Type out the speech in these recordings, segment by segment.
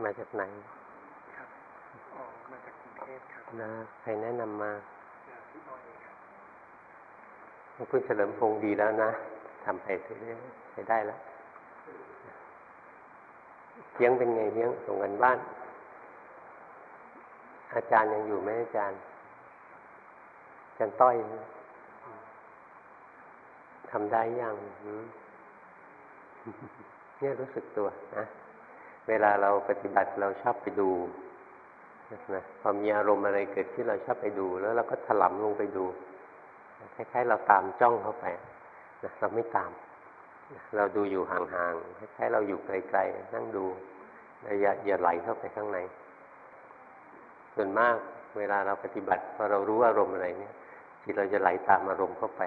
มาจากไหน ครับอ๋อมาจากกรุงเทพครับนะใครแนะนำมาพี่อ้อยครับคุณเฉลิมพงศ์ดีแล้วนะทำไปเรื่อยๆใช้ได้แล้วเลี้ยงเป็นไงเลี้ยงส่งกันบ้าน อาจารย์ยังอยู่ไหมอาจารย์อาจารย์ต้อยทำได้ยังหืมเนี่ยรู้สึกตัวนะ เวลาเราปฏิบัติเราชอบไปดูนะพอมีอารมณ์อะไรเกิดขึ้นเราชอบไปดู แล้วเราก็ถลำลงไปดูคล้ายๆเราตามจ้องเข้าไปนะเราไม่ตามนะเราดูอยู่ห่างๆคล้ายๆเราอยู่ไกลๆนั่งดูอย่าอย่าไหลเข้าไปข้างใน ส่วนมากเวลาเราปฏิบัติพอเรารู้อารมณ์อะไรเนี่ยจิตเราจะไหลตามอารมณ์เข้าไป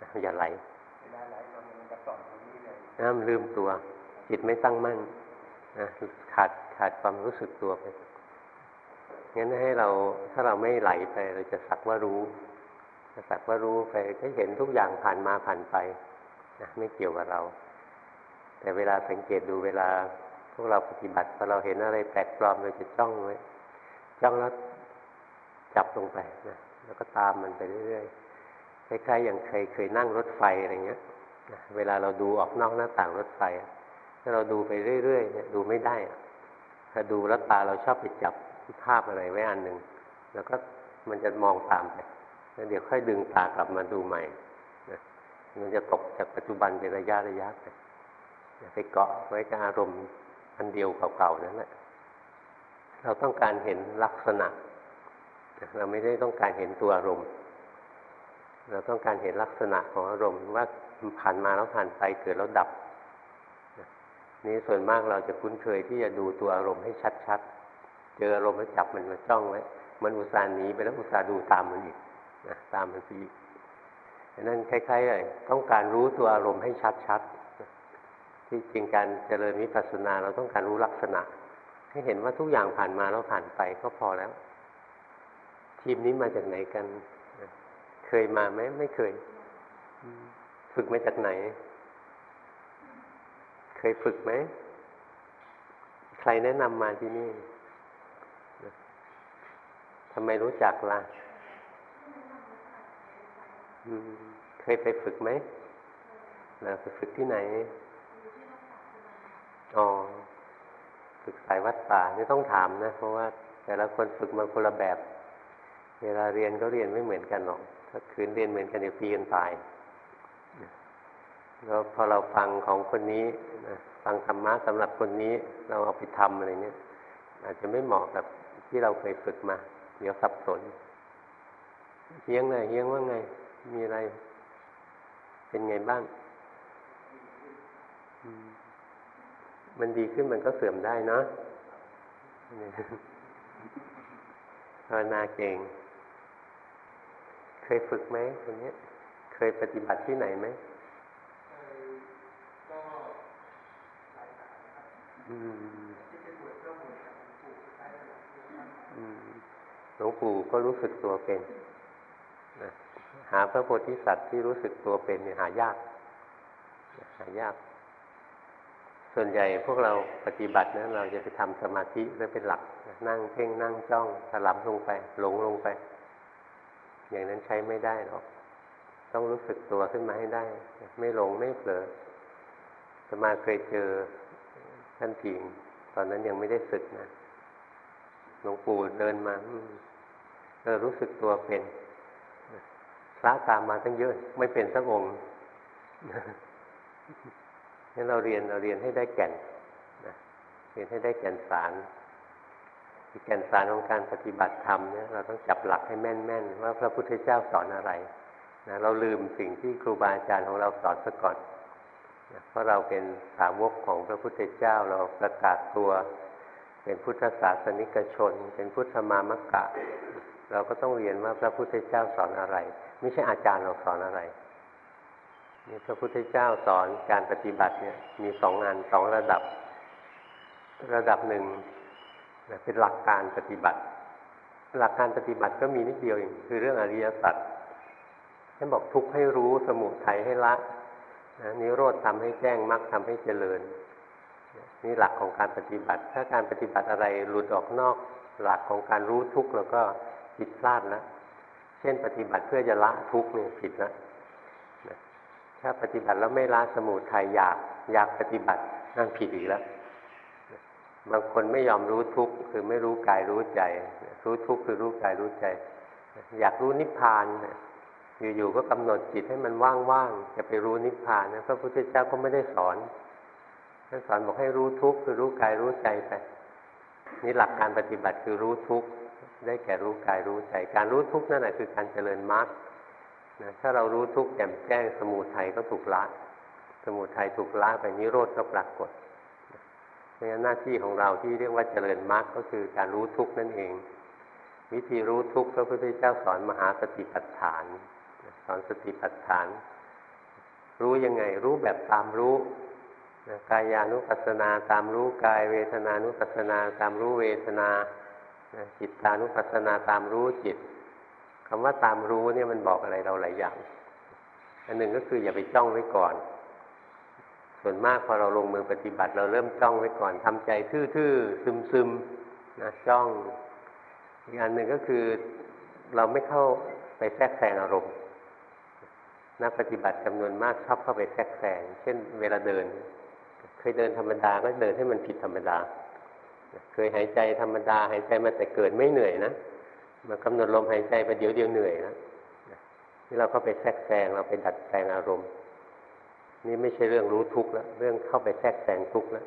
นะอย่าไหลเวลาไหลตอนมันกระสอนตรงนี้เลยน้ำลืมตัว จิตไม่ตั้งมั่น นะขาดขาดความรู้สึกตัวไปงั้นให้เราถ้าเราไม่ไหลไปเราจะสักว่ารู้จะสักว่ารู้ไปก็เห็นทุกอย่างผ่านมาผ่านไปนะไม่เกี่ยวกับเรา แต่เวลาสังเกตดูเวลาพวกเราปฏิบัติพอเราเห็นอะไรแปลกปลอมเราจะจ้องไว้จ้องแล้วจับลงไปนะแล้วก็ตามมันไปเรื่อยๆคล้ายๆอย่างใครเคยนั่งรถไฟอะไรเงี้ยนะเวลาเราดูออกนอกหน้าต่างรถไฟอะ เราดูไปเรื่อยๆเนี่ยดูไม่ได้ถ้าดูแล้วตาเราชอบไปจับภาพอะไรไว้อันหนึ่งแล้วก็มันจะมองตามไปแล้วเดี๋ยวค่อยดึงตากลับมาดูใหม่นะมันจะตกจากปัจจุบันเป็นระยะระยะไปไปเกาะไว้กับอารมณ์อันเดียวเก่าๆนั่นแหละเราต้องการเห็นลักษณะ เราไม่ได้ต้องการเห็นตัวอารมณ์ เราต้องการเห็นลักษณะของอารมณ์ว่าผ่านมาแล้วผ่านไปเกิดแล้วดับ นี่ส่วนมากเราจะคุ้นเคยที่จะดูตัวอารมณ์ให้ชัดๆ เจออารมณ์แล้วจับมันมาจ้องไว้ มันอุตส่าห์หนีไปแล้วอุตส่าห์ดูตามมันอีกนะตามมันไปอีกนั้นคล้ายๆเลยต้องการรู้ตัวอารมณ์ให้ชัดๆ ที่จริงการเจริญวิปัสสนาเราต้องการรู้ลักษณะ ให้เห็นว่าทุกอย่างผ่านมาแล้วผ่านไปก็พอแล้ว ทีมนี้มาจากไหนกัน เคยมาไหมไม่เคย ฝึกมาจากไหน เคยฝึกไหม ใครแนะนำมาที่นี่ทำไมรู้จักล่ะ เคยไปฝึกไหมนะไปฝึกที่ไหน อ๋อ ฝึกสายวัดป่านี่ต้องถามนะ เพราะว่า แต่ละคนฝึกมาคนละแบบ เวลาเรียนก็เรียนไม่เหมือนกันหรอก ถ้าคืนเรียนเหมือนกันเดี๋ยวปีกันตาย แล้วพอเราฟังของคนนี้นะฟังธรรมะสำหรับคนนี้เราเอาไปทำอะไรเนี้ยอาจจะไม่เหมาะกับที่เราเคยฝึกมา เดี๋ยวสับสนเฮียงไงเฮียงว่าไง มีอะไร เป็นไงบ้าง มันดีขึ้นมันก็เสื่อมได้เนาะภาวนาเก่ง เคยฝึกไหมคนนี้เคยปฏิบัติที่ไหนไหม หลวงปู่ก็รู้สึกตัวเป็นนะหาพระโพธิสัตว์ที่รู้สึกตัวเป็นเนี่ยหายาก หายาก ส่วนใหญ่พวกเราปฏิบัตินะเราจะไปทำสมาธิแล้วเป็นหลัก นั่งเพ่งนั่งจ้องถลำลงไป หลงลงไป อย่างนั้นใช้ไม่ได้หรอก ต้องรู้สึกตัวขึ้นมาให้ได้ ไม่หลงไม่เผลอจะมาเคยเจอ ท่านผิงตอนนั้นยังไม่ได้ศึกนะหลวงปู่เดินมาเออรู้สึกตัวเป็นพระตามมาตั้งเยอะ ไม่เป็นสักองค์งั้นเราเรียนเราเรียนให้ได้แก่นนะเรียนให้ได้แก่นสารแก่นสารของการปฏิบัติธรรมเนี่ยเราต้องจับหลักให้แม่นๆว่าพระพุทธเจ้าสอนอะไรนะเราลืมสิ่งที่ครูบาอาจารย์ของเราสอนซะก่อน เพราะเราเป็นสาวกของพระพุทธเจ้าเราประกาศตัว เป็นพุทธศาสนิกชน เป็นพุทธมามกะ เราก็ต้องเรียนว่าพระพุทธเจ้าสอนอะไร ไม่ใช่อาจารย์เราสอนอะไรนี่พระพุทธเจ้าสอนการปฏิบัติเนี่ยมีสองงานสองระดับ ระดับหนึ่งเป็นหลักการปฏิบัติ หลักการปฏิบัติก็มีนิดเดียวเองคือเรื่องอริยสัจท่านบอกทุกข์ให้รู้สมุทัยให้ละ นะนิโรธทำให้แจ้งมรรคทาให้เจริญ นี่หลักของการปฏิบัติ ถ้าการปฏิบัติอะไรหลุดออกนอกหลักของการรู้ทุกข์แล้วก็ผิดพลาดแล้วเช่นปฏิบัติเพื่อจะละทุกข์เนี่ยผิดแล้วถ้าปฏิบัติแล้วไม่ละสมุทัยอยากอยากปฏิบัตินั่นผิดอีกแล้ว บางคนไม่ยอมรู้ทุกข์คือไม่รู้กายรู้ใจ รู้ทุกข์คือรู้กายรู้ใจ อยากรู้นิพพาน อยู่ๆก็กำหนดจิตให้มันว่างๆจะไปรู้นิพพานนะพระพุทธเจ้าก็ไม่ได้สอนท่านสอนบอกให้รู้ทุกข์คือรู้กายรู้ใจไปนี่หลักการปฏิบัติคือรู้ทุกข์ได้แก่รู้กายรู้ใจ การรู้ทุกข์นั่นแหละคือการเจริญมรรคนะถ้าเรารู้ทุกข์แจ่มแจ้งสมุทัยก็ถูกละ สมุทัยถูกละไปนิโรธก็ปรากฏเพราะฉะนั้นหน้าที่ของเราที่เรียกว่าเจริญมรรคก็คือการรู้ทุกข์นั่นเอง วิธีรู้ทุกข์พระพุทธเจ้าสอนมหาสติปัฏฐาน สอนสติปัฏฐาน รู้ยังไง รู้แบบตามรู้กายานุปัสสนาตามรู้กายเวทนานุปัสสนาตามรู้เวทนาจิตานุปัสสนาตามรู้จิตคำว่าตามรู้เนี่ยมันบอกอะไรเราหลายอย่าง อันหนึ่งก็คืออย่าไปจ้องไว้ก่อน ส่วนมากพอเราลงมือปฏิบัติ เราเริ่มจ้องไว้ก่อนทำใจทื่อๆซึมๆนะจ้องอีกอันหนึ่งก็คือเราไม่เข้าไปแทรกแซงอารมณ์ นักปฏิบัติจำนวนมากชอบเข้าไปแทรกแซงเช่น เวลาเดิน เคยเดินธรรมดาก็เดินให้มันผิดธรรมดา เคยหายใจธรรมดาหายใจมาแต่เกิดไม่เหนื่อยนะมากำหนดลมหายใจไปเดี๋ยวเดียวเหนื่อยนะนี่เราก็ไปแทรกแซงเราไปดัดแปลงอารมณ์ นี่ไม่ใช่เรื่องรู้ทุกข์แล้วเรื่องเข้าไปแทรกแซงทุกข์แล้ว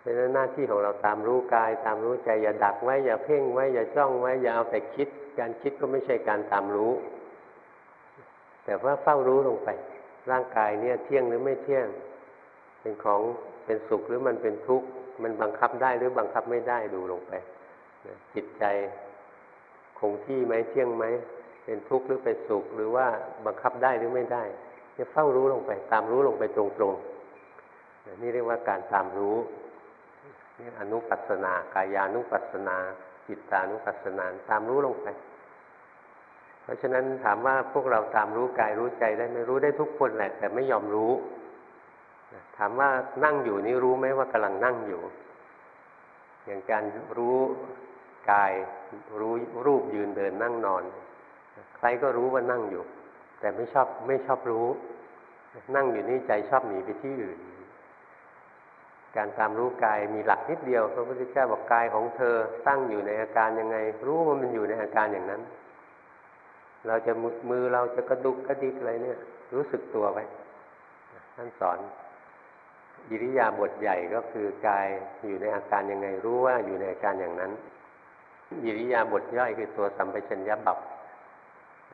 เพราะฉะนั้นหน้าที่ของเราตามรู้กาย ตามรู้ใจอย่าดักไว้อย่าเพ่งไว้อย่าจ้องไว้อย่าเอาแต่คิด การคิดก็ไม่ใช่การตามรู้ แต่ว่าเฝ้ารู้ลงไป ร่างกายเนี่ยเที่ยงหรือไม่เที่ยง เป็นของเป็นสุขหรือมันเป็นทุกข์ มันบังคับได้หรือบังคับไม่ได้ดูลงไปจิตใจคงที่ไหมเที่ยงไหมเป็นทุกข์หรือเป็นสุขหรือว่าบังคับได้หรือไม่ได้จะเฝ้ารู้ลงไป ตามรู้ลงไปตรงๆนี่เรียกว่าการตามรู้นี่อนุปัสนากายานุปัสนา จิตานุปัสนาตามรู้ลงไป เพราะฉะนั้นถามว่าพวกเราตามรู้กายรู้ใจได้ไม่รู้ได้ทุกคนแหละ แต่ไม่ยอมรู้ถามว่านั่งอยู่นี่รู้ไหมว่ากำลังนั่งอยู่ อย่างการรู้กายรู้รูปยืนเดินนั่งนอน ใครก็รู้ว่านั่งอยู่ แต่ไม่ชอบไม่ชอบรู้ นั่งอยู่นี่ใจชอบหนีไปที่อื่น การตามรู้กายมีหลักนิดเดียวพระพุทธเจ้าบอกกายของเธอตั้งอยู่ในอาการยังไง รู้ว่ามันอยู่ในอาการอย่างนั้น เราจะมือเราจะกระดุกกระดิกอะไรเนี่ย รู้สึกตัวไว้ท่านสอนอิริยาบถใหญ่ก็คือกายอยู่ในอาการยังไงรู้ว่าอยู่ในอาการอย่างนั้นอิริยาบถย่อยคือตัวสัมปชัญญะบับ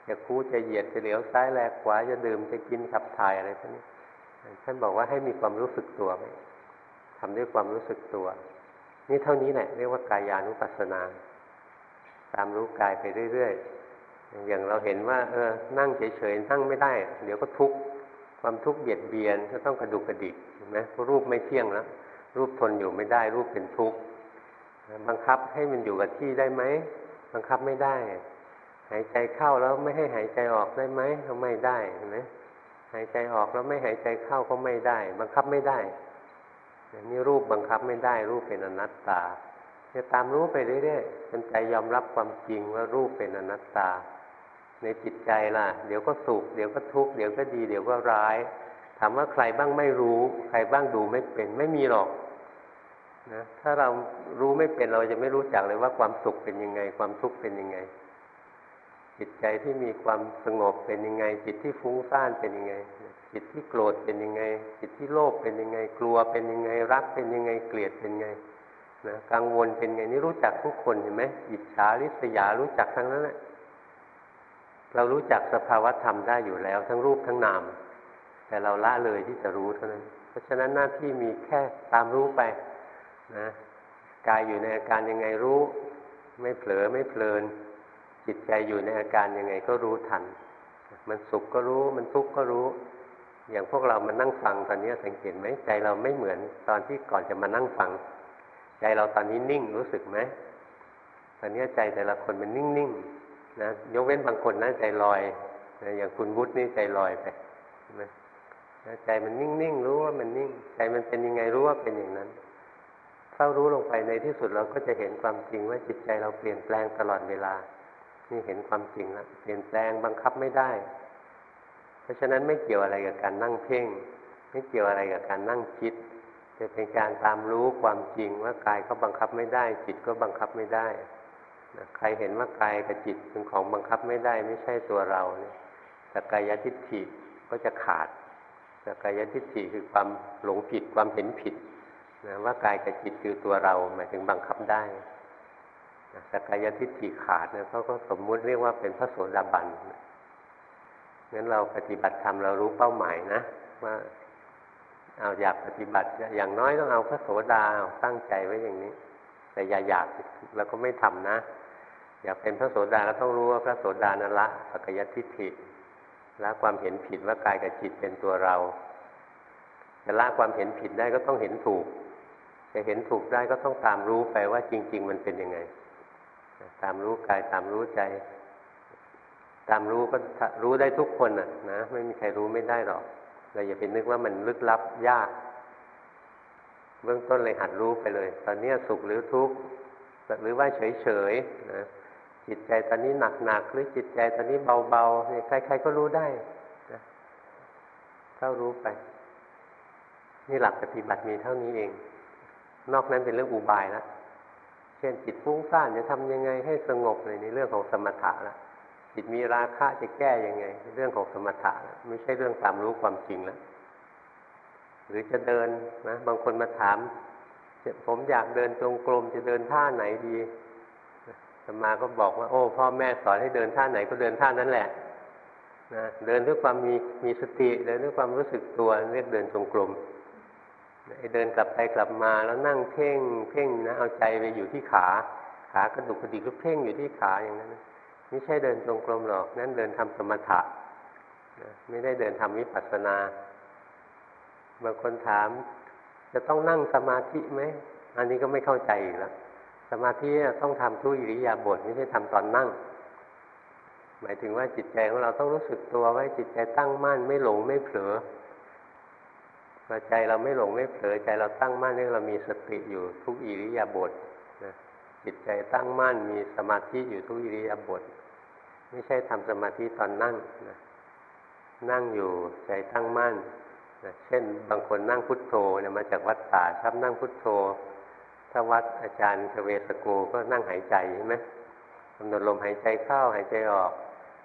จะคู่จะเหยียดจะเหลียวซ้ายแลกขวาจะดื่มจะกินขับถ่ายอะไรพวกนี้ท่านบอกว่าให้มีความรู้สึกตัวไหมทำด้วยความรู้สึกตัว นี่เท่านี้แหละเรียกว่ากายานุปัสสนา ตามรู้กายไปเรื่อยๆ อย่างเราเห็นว่า เออ นั่งเฉยๆนั่งไม่ได้ เดี๋ยวก็ทุกข์ความทุกข์เบียดเบียนก็ต้องกระดุกกระดิกเห็นไหมรูปไม่เที่ยงแล้วรูปทนอยู่ไม่ได้ รูปเป็นทุกข์บังคับให้มันอยู่กับที่ได้ไหมบังคับไม่ได้ หายใจเข้าแล้วไม่ให้หายใจออกได้ไหมก็ไม่ได้เห็นไหมหายใจออกแล้วไม่หายใจเข้าก็ไม่ได้ บังคับไม่ได้นี่รูปบังคับไม่ได้ รูปเป็นอนัตตาจะตามรู้ไปเรื่อยๆจนใจยอมรับความจริงว่ารูปเป็นอนัตตา ในจิตใจล่ะ เดี๋ยวก็สุข เดี๋ยวก็ทุกข์ เดี๋ยวก็ดี เดี๋ยวก็ร้าย ถามว่าใครบ้างไม่รู้ ใครบ้างดูไม่เป็น ไม่มีหรอกนะ ถ้าเรารู้ไม่เป็นเราจะไม่รู้จักเลยว่าความสุขเป็นยังไง ความทุกข์เป็นยังไง จิตใจที่มีความสงบเป็นยังไง จิตที่ฟุ้งซ่านเป็นยังไง จิตที่โกรธเป็นยังไง จิตที่โลภเป็นยังไง กลัวเป็นยังไง รักเป็นยังไง เกลียดเป็นยังไงนะกังวลเป็นไงนี่รู้จักทุกคนเห็นไหมอิจฉาริษยารู้จักทั้งนั้นแหละ เรารู้จักสภาวธรรมได้อยู่แล้ว ทั้งรูปทั้งนาม แต่เราละเลยที่จะรู้เท่านั้น เพราะฉะนั้นหน้าที่มีแค่ตามรู้ไปนะกายอยู่ในอาการยังไงรู้ ไม่เผลอไม่เพลิน จิตใจอยู่ในอาการยังไงก็รู้ทัน มันสุขก็รู้ มันทุกข์ก็รู้ อย่างพวกเรามานั่งฟังตอนนี้สังเกตไหมใจเราไม่เหมือนตอนที่ก่อนจะมานั่งฟัง ใจเราตอนนี้นิ่งรู้สึกไหมตอนนี้ใจแต่ละคนมันนิ่งๆ นะยกเว้นบางคนนะใจลอยนะอย่างคุณวุฒินี่ใจลอยไปนะใจมันนิ่งๆ รู้ว่ามันนิ่ง ใจมันเป็นยังไงรู้ว่าเป็นอย่างนั้นเฝ้ารู้ลงไปในที่สุดเราก็จะเห็นความจริงว่าจิตใจเราเปลี่ยนแปลงตลอดเวลา นี่เห็นความจริงแล้วเปลี่ยนแปลงบังคับไม่ได้ เพราะฉะนั้นไม่เกี่ยวอะไรกับการนั่งเพ่ง ไม่เกี่ยวอะไรกับการนั่งคิดจะเป็นการตามรู้ความจริงว่ากายก็บังคับไม่ได้ จิตก็บังคับไม่ได้ ใครเห็นว่ากายกับจิตเป็นของบังคับไม่ได้ไม่ใช่ตัวเราเนี่ยสกายทิฏฐิก็จะขาดสกายทิฏฐิคือความหลงผิดความเห็นผิดนะว่ากายกับจิตคือตัวเราหมายถึงบังคับได้สกายทิฏฐิขาดเนี่ยเขาก็สมมุติเรียกว่าเป็นพระโสดาบันงั้นเราปฏิบัติธรรมเรารู้เป้าหมายนะ ว่าเอาอยากปฏิบัติอย่างน้อยต้องเอาพระโสดาตั้งใจไว้อย่างนี้ แต่อย่าอยากแล้วก็ไม่ทำนะ อยากเป็นพระโสดาก็ต้องรู้ว่าพระโสดานั้นละสักยทิฏฐิละความเห็นผิดว่ากายกับจิตเป็นตัวเราจะละความเห็นผิดได้ก็ต้องเห็นถูกจะเห็นถูกได้ก็ต้องตามรู้ไปว่าจริง ๆ มันเป็นยังไง ตามรู้กายตามรู้ใจ ตามรู้ก็รู้ได้ทุกคนอะนะไม่มีใครรู้ไม่ได้หรอกเราอย่าไปนึกว่ามันลึกลับยาก เบื้องต้นเลยหัดรู้ไปเลย ตอนนี้สุขหรือทุกข์หรือว่าเฉยๆนะ จิตใจตอนนี้หนักๆหรือจิตใจตอนนี้เบาๆเนี่ยใครๆก็รู้ได้นะเข้ารู้ไป นี่หลักปฏิบัติมีเท่านี้เอง นอกนั้นเป็นเรื่องอุบายแล้วเช่นจิตฟุ้งซ่านจะทำยังไงให้สงบเลยในเรื่องของสมถะแล้วจิตมีราคะจะแก้ยังไง เรื่องของสมถะไม่ใช่เรื่องตามรู้ความจริงแล้วหรือจะเดินนะบางคนมาถามผมอยากเดินจงกรมจะเดินท่าไหนดี มาก็บอกว่า โอ้พ่อแม่สอนให้เดินท่าไหนก็เดินท่านั้นแหละนะเดินด้วยความมีมีสติเดินด้วยความรู้สึกตัวเรียกเดินจงกรมไอเดินกลับไปกลับมาแล้วนั่งเพ่งเพ่งนะเอาใจไปอยู่ที่ขา ขากระดุกกระดิกก็เพ่งอยู่ที่ขาอย่างนั้นไม่ใช่เดินจงกรมหรอกนั่นเดินทำสมถะไม่ได้เดินทำวิปัสสนาบางคนถาม จะต้องนั่งสมาธิไหมอันนี้ก็ไม่เข้าใจอีกแล้ว สมาธิต้องทำทุกอิริยาบถไม่ใช่ทำตอนนั่ง หมายถึงว่าจิตใจของเราต้องรู้สึกตัวไว้จิตใจตั้งมั่นไม่หลงไม่เผลอพอใจเราไม่หลงไม่เผลอใจเราตั้งมั่นนี่เรามีสติอยู่ทุกอิริยาบถนะจิตใจตั้งมั่นมีสมาธิอยู่ทุกอิริยาบถไม่ใช่ทำสมาธิตอนนั่งนะนั่งอยู่ใจตั้งมั่นนะเช่นบางคนนั่งพุทโธเนี่ยมาจากวัดป่าชอบนั่งพุทโธ ถ้าวัดอาจารย์เวสโกก็นั่งหายใจใช่ไหมกำหนดลมหายใจเข้าหายใจออก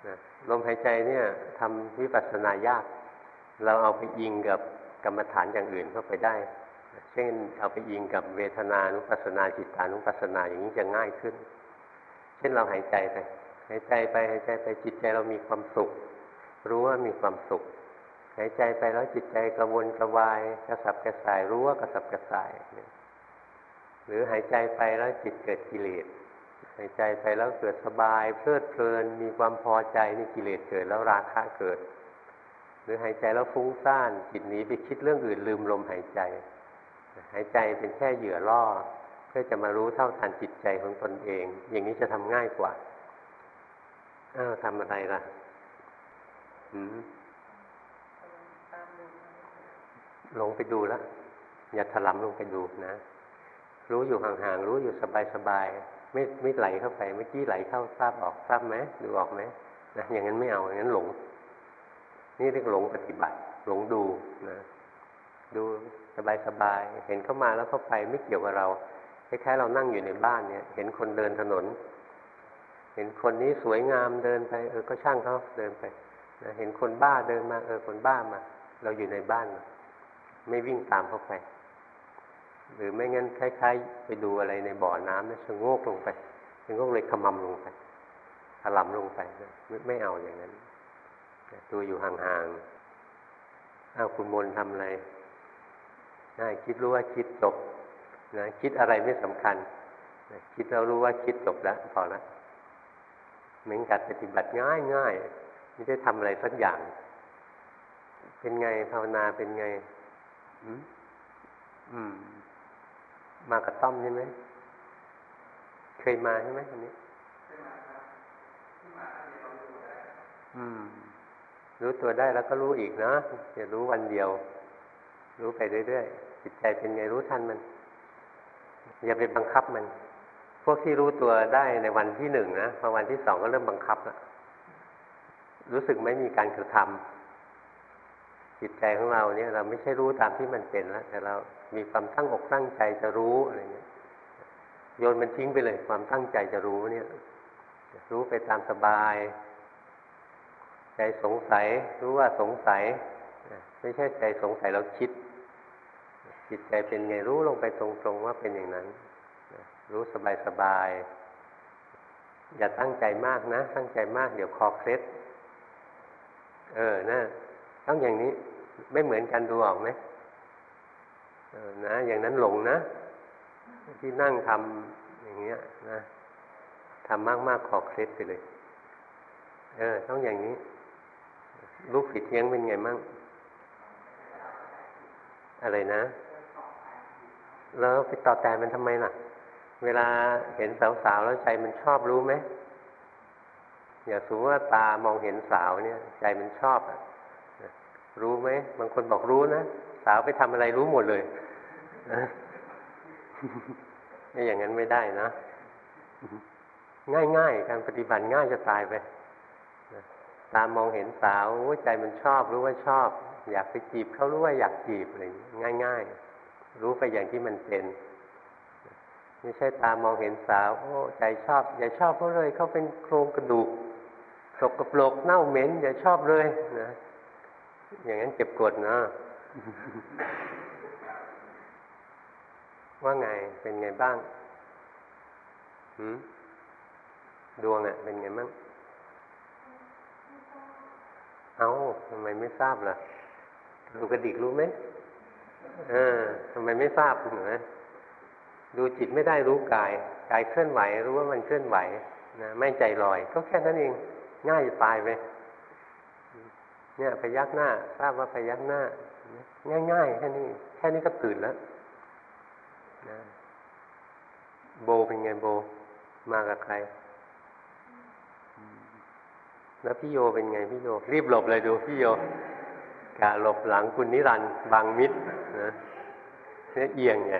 นะลมหายใจเนี่ยทำวิปัสสนายาก เราเอาไปอิงกับกรรมฐานอย่างอื่นเข้าไปได้ เช่นเอาไปอิงกับเวทนานุปัสสนาจิตานุปัสสนาอย่างนี้จะง่ายขึ้น เช่นเราหายใจไป หายใจไปหายใจไปจิตใจเรามีความสุข รู้ว่ามีความสุข หายใจไปแล้วจิตใจกระวนกระวายกระสับกระส่ายรู้ว่ากระสับกระส่าย หรือหายใจไปแล้วจิตเกิดกิเลสหายใจไปแล้วเกิดสบาย เพลิดเพลิน มีความพอใจนี่กิเลสเกิดแล้วราคะเกิด หรือหายใจแล้วฟุ้งซ่านจิตหนีไปคิดเรื่องอื่นลืมลมหายใจ หายใจเป็นแค่เหยื่อล่อ เพื่อจะมารู้เท่าทันจิตใจของตนเอง อย่างนี้จะทำง่ายกว่าอ้าวทำอะไรล่ะหืมลงไปดูแล้วอย่าถลำลงไปดูนะ รู้อยู่ห่างๆรู้อยู่สบายๆไม่ไม่ไหลเข้าไปเมื่อกี้ไหลเข้าทราบออกทราบไหมดูออกไหมนะอย่างนั้นไม่เอาอย่างนั้นหลง นี่เรียกหลงปฏิบัติ หลงดูนะดูสบายๆเห็นเข้ามาแล้วเข้าไปไม่เกี่ยวกับเราคล้ายๆเรานั่งอยู่ในบ้านเนี่ย เห็นคนเดินถนน เห็นคนนี้สวยงามเดินไป เออก็ช่างเขาเดินไปนะเห็นคนบ้าเดินมา เออคนบ้ามา เราอยู่ในบ้าน ไม่วิ่งตามเข้าไป หรือไม่งั้นคล้ายๆ ไปดูอะไรในบ่อน้ำนะชะโงกลงไปชะโงกเลยขมำลงไปถลำลงไปนะไม่ไม่เอาอย่างนั้นดูอยู่ห่างๆอ้าวคุณมนทำอะไรน่าคิดรู้ว่าคิดจบนะคิดอะไรไม่สำคัญคิดเรารู้ว่าคิดจบแล้วพอแล้วเหมือนกับปฏิบัติง่ายง่ายไม่ได้ทำอะไรสักอย่าง เป็นไงภาวนาเป็นไง อืมอืม มากับต้อมใช่ไหม เคยมาใช่ไหมคนนี้อืม รู้ตัวได้แล้วก็รู้อีกนะอย่ารู้วันเดียว รู้ไปเรื่อยๆจิตใจเป็นไงรู้ทันมัน อย่าไปบังคับมัน พวกที่รู้ตัวได้ในวันที่หนึ่งนะพอวันที่สองก็เริ่มบังคับแล้วรู้สึกไม่มีการกระทำ จิตใจของเราเนี่ยเราไม่ใช่รู้ตามที่มันเป็นแล้วแต่เรามีความตั้งอกตั้งใจจะรู้อะไรเงี้ยโยนมันทิ้งไปเลย ความตั้งใจจะรู้เนี่ย รู้ไปตามสบาย ใจสงสัย รู้ว่าสงสัยไม่ใช่ใจสงสัยเราคิด จิตใจเป็นไงรู้ลงไปตรงๆว่าเป็นอย่างนั้น รู้สบายๆอย่าตั้งใจมากนะ ตั้งใจมากเดี๋ยวคอเคล็ดเออนะต้องอย่างนี้ ไม่เหมือนกันดูออกไหมนะ อย่างนั้นหลงนะ ที่นั่งทำอย่างเงี้ย นะทำมากๆขอเคล็ดไปเลย เออ ต้องอย่างนี้ ลูกผิดเทียงเป็นไงมั่ง อะไรนะ แล้วไปต่อแต่มันทำไมล่ะ เวลาเห็นสาวๆแล้วใจมันชอบรู้ไหมอย่าสมมติว่าตามองเห็นสาวเนี่ย ใจมันชอบอะ รู้ไหมบางคนบอกรู้นะสาวไปทำอะไรรู้หมดเลยไม่อย่างนั้นไม่ได้นะ ง่ายๆ การปฏิบัติง่ายจะตายไปตามองเห็นสาวใจมันชอบรู้ว่าชอบ อยากไปจีบเขารู้ว่าอยากจีบอะไรง่าย ๆ รู้ไปอย่างที่มันเป็นไม่ใช่ตามองเห็นสาว โอ้ใจชอบ อย่าชอบเขาเลยเขาเป็นโครงกระดูกสกปรกเน่าเหม็นอย่าชอบเลยนะ อย่างนั้นเจ็บกดนะ ว่าไงเป็นไงบ้างหืมดวงอะ่ะเป็นไงบ้างเอาทำไมไม่ทราบล่ะดูกระดิกรู้ไหมเออทำไมไม่ทราบเหรอดูจิตไม่ได้รู้กาย กายเคลื่อนไหว รู้ว่ามันเคลื่อนไหวนะไม่ใจลอย ก็แค่นั้นเอง ง่ายจะตายไป เนี่ยพยักหน้าทราบว่าพยักหน้า ง่าย ๆ แค่นี้ แค่นี้ก็ตื่นแล้วนะโบเป็นไงโบ มากับใคร แล้วพี่โยเป็นไงพี่โย รีบหลบเลยดูพี่โยกาหลบหลังคุณนิรันด์บางมิดนะเนี่ยเอียงไง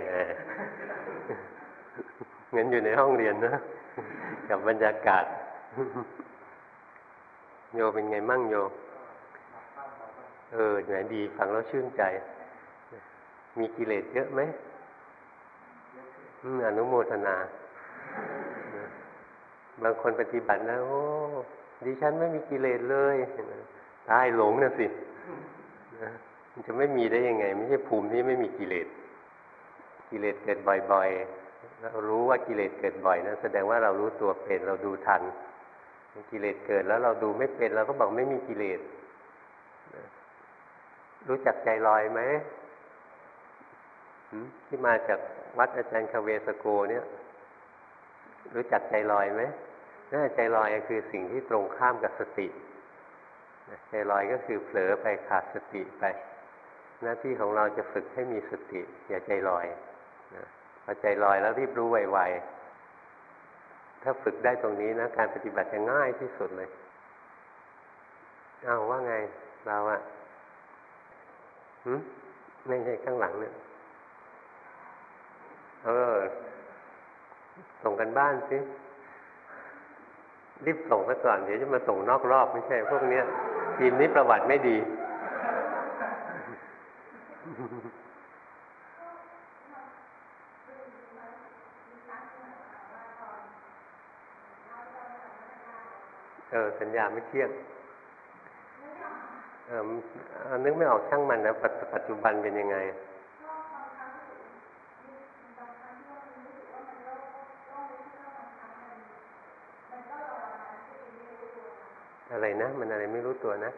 เหมือนอยู่ในห้องเรียนนะ กับบรรยากาศ โยเป็นไงมั่งโย เออไหนดีฟังแล้วชื่นใจ มีกิเลสเยอะไหมอนุโมทนา บางคนปฏิบัตินะโอ้ดิฉันไม่มีกิเลสเลยตายหลงนะสิมันจะไม่มีได้ยังไง ไม่ใช่ภูมิที่ไม่มีกิเลส กิเลสเกิดบ่อยๆเรารู้ว่ากิเลสเกิดบ่อยนะแสดงว่าเรารู้ตัวเป็นเราดูทัน กิเลสเกิดแล้วเราดูไม่เป็นเราก็บอกไม่มีกิเลส รู้จักใจลอยไหมที่มาจากวัดอาจารย์คาเวสโกเนี่ย รู้จักใจลอยไหมน่าใจลอยคือสิ่งที่ตรงข้ามกับสติใจลอยก็คือเผลอไปขาดสติไป หน้าที่ของเราจะฝึกให้มีสติ อย่าใจลอยนะพอใจลอยแล้วรีบรู้ไวๆถ้าฝึกได้ตรงนี้นะ การปฏิบัติจะง่ายที่สุดเลย เอาว่าไงเราอะ ไม่ใช่ข้างหลังเนี่ยเออ ส่งกันบ้านสิรีบส่งซะก่อนเดี๋ยวจะมาส่งนอกรอบไม่ใช่ พวกเนี้ย ทีมนี้ประวัติไม่ดีเออสัญญาไม่เที่ยง นึกไม่ออกช่างมันนะปัจจุบันเป็นยังไงอะไรนะ มันอะไรไม่รู้ตัวนะ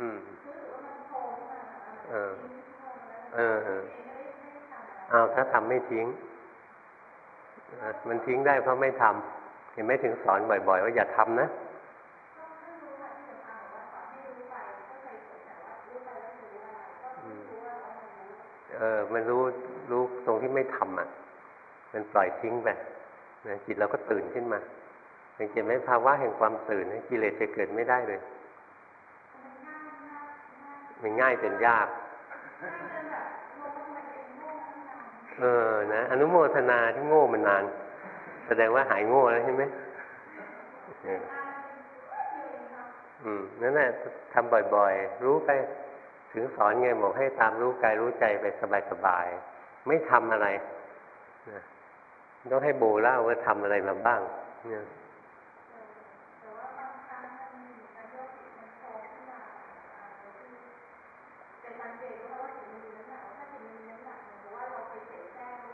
อืม เออ เออเออเอาถ้าทำไม่ทิ้ง มันทิ้งได้เพราะไม่ทำเห็นไหมถึงสอนบ่อย ๆ ว่าอย่าทำนะ เออ มันรู้รู้ตรงที่ไม่ทำอะ มันปล่อยทิ้งไปจิตเราก็ตื่นขึ้นมาสังเกตไหมภาวะแห่งความตื่นกิเลสจะเกิดไม่ได้เลยมันง่ายเป็นยาก เออ นะ อนุโมทนาที่โง่มันนาน แสดงว่าหายโง่แล้วใช่ไหมอืม นั่นแหละทำบ่อยๆ รู้ไป ถึงสอนไงบอกให้ตามรู้กายรู้ใจไปสบายๆ ไม่ทำอะไรนะ ต้องให้โบเล่าว่าทำอะไรมาบ้างเนี่ย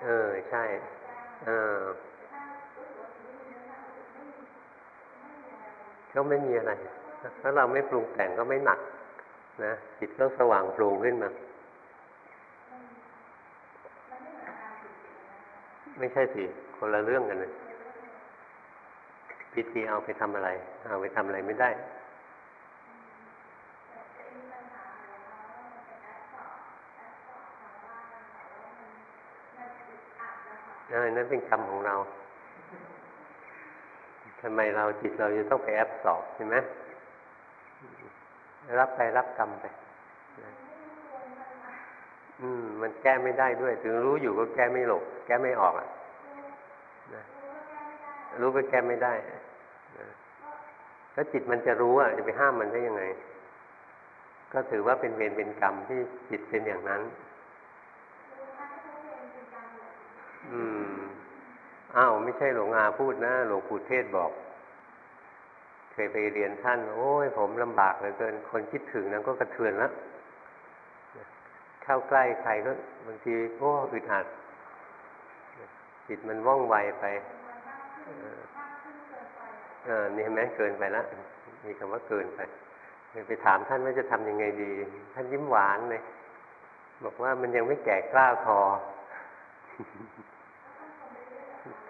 เออ ใช่เออก็ไม่มีอะไร ถ้าเราไม่ปรุงแต่งก็ไม่หนักนะจิตก็สว่างโปร่งขึ้นมา ไม่ใช่สิคนละเรื่องกันเลยปิติเอาไปทำอะไร เอาไปทำอะไรไม่ได้นั่นเป็นกรรมของเราทำไมเราจิตเราจะต้องไปแอบสอบใช่ไหมรับไปรับกรรมไป มันแก้ไม่ได้ด้วย ถึงรู้อยู่ก็แก้ไม่หลบแก้ไม่ออกอะรู้ก็แก้ไม่ได้ก็จิตมันจะรู้อะจะไปห้ามมันได้ยังไง ก็ถือว่าเป็นเวรเป็นกรรมที่จิตเป็นอย่างนั้น อืมอ้าวไม่ใช่หลวงอาพูดนะหลวงปู่เทศบอก เคยไปเรียนท่าน โอ้ยผมลำบากเหลือเกิน คนคิดถึงนั้นก็กระเทือนแล้ว เข้าใกล้ใครก็บางทีโอ้อึดอัดจิตมันว่องไวไปเออนี่เห็นไหมเกินไปแล้วมีคำว่าเกินไปไปถามท่านว่าจะทำยังไงดี ท่านยิ้มหวานเลยบอกว่ามันยังไม่แก่กล้าพอ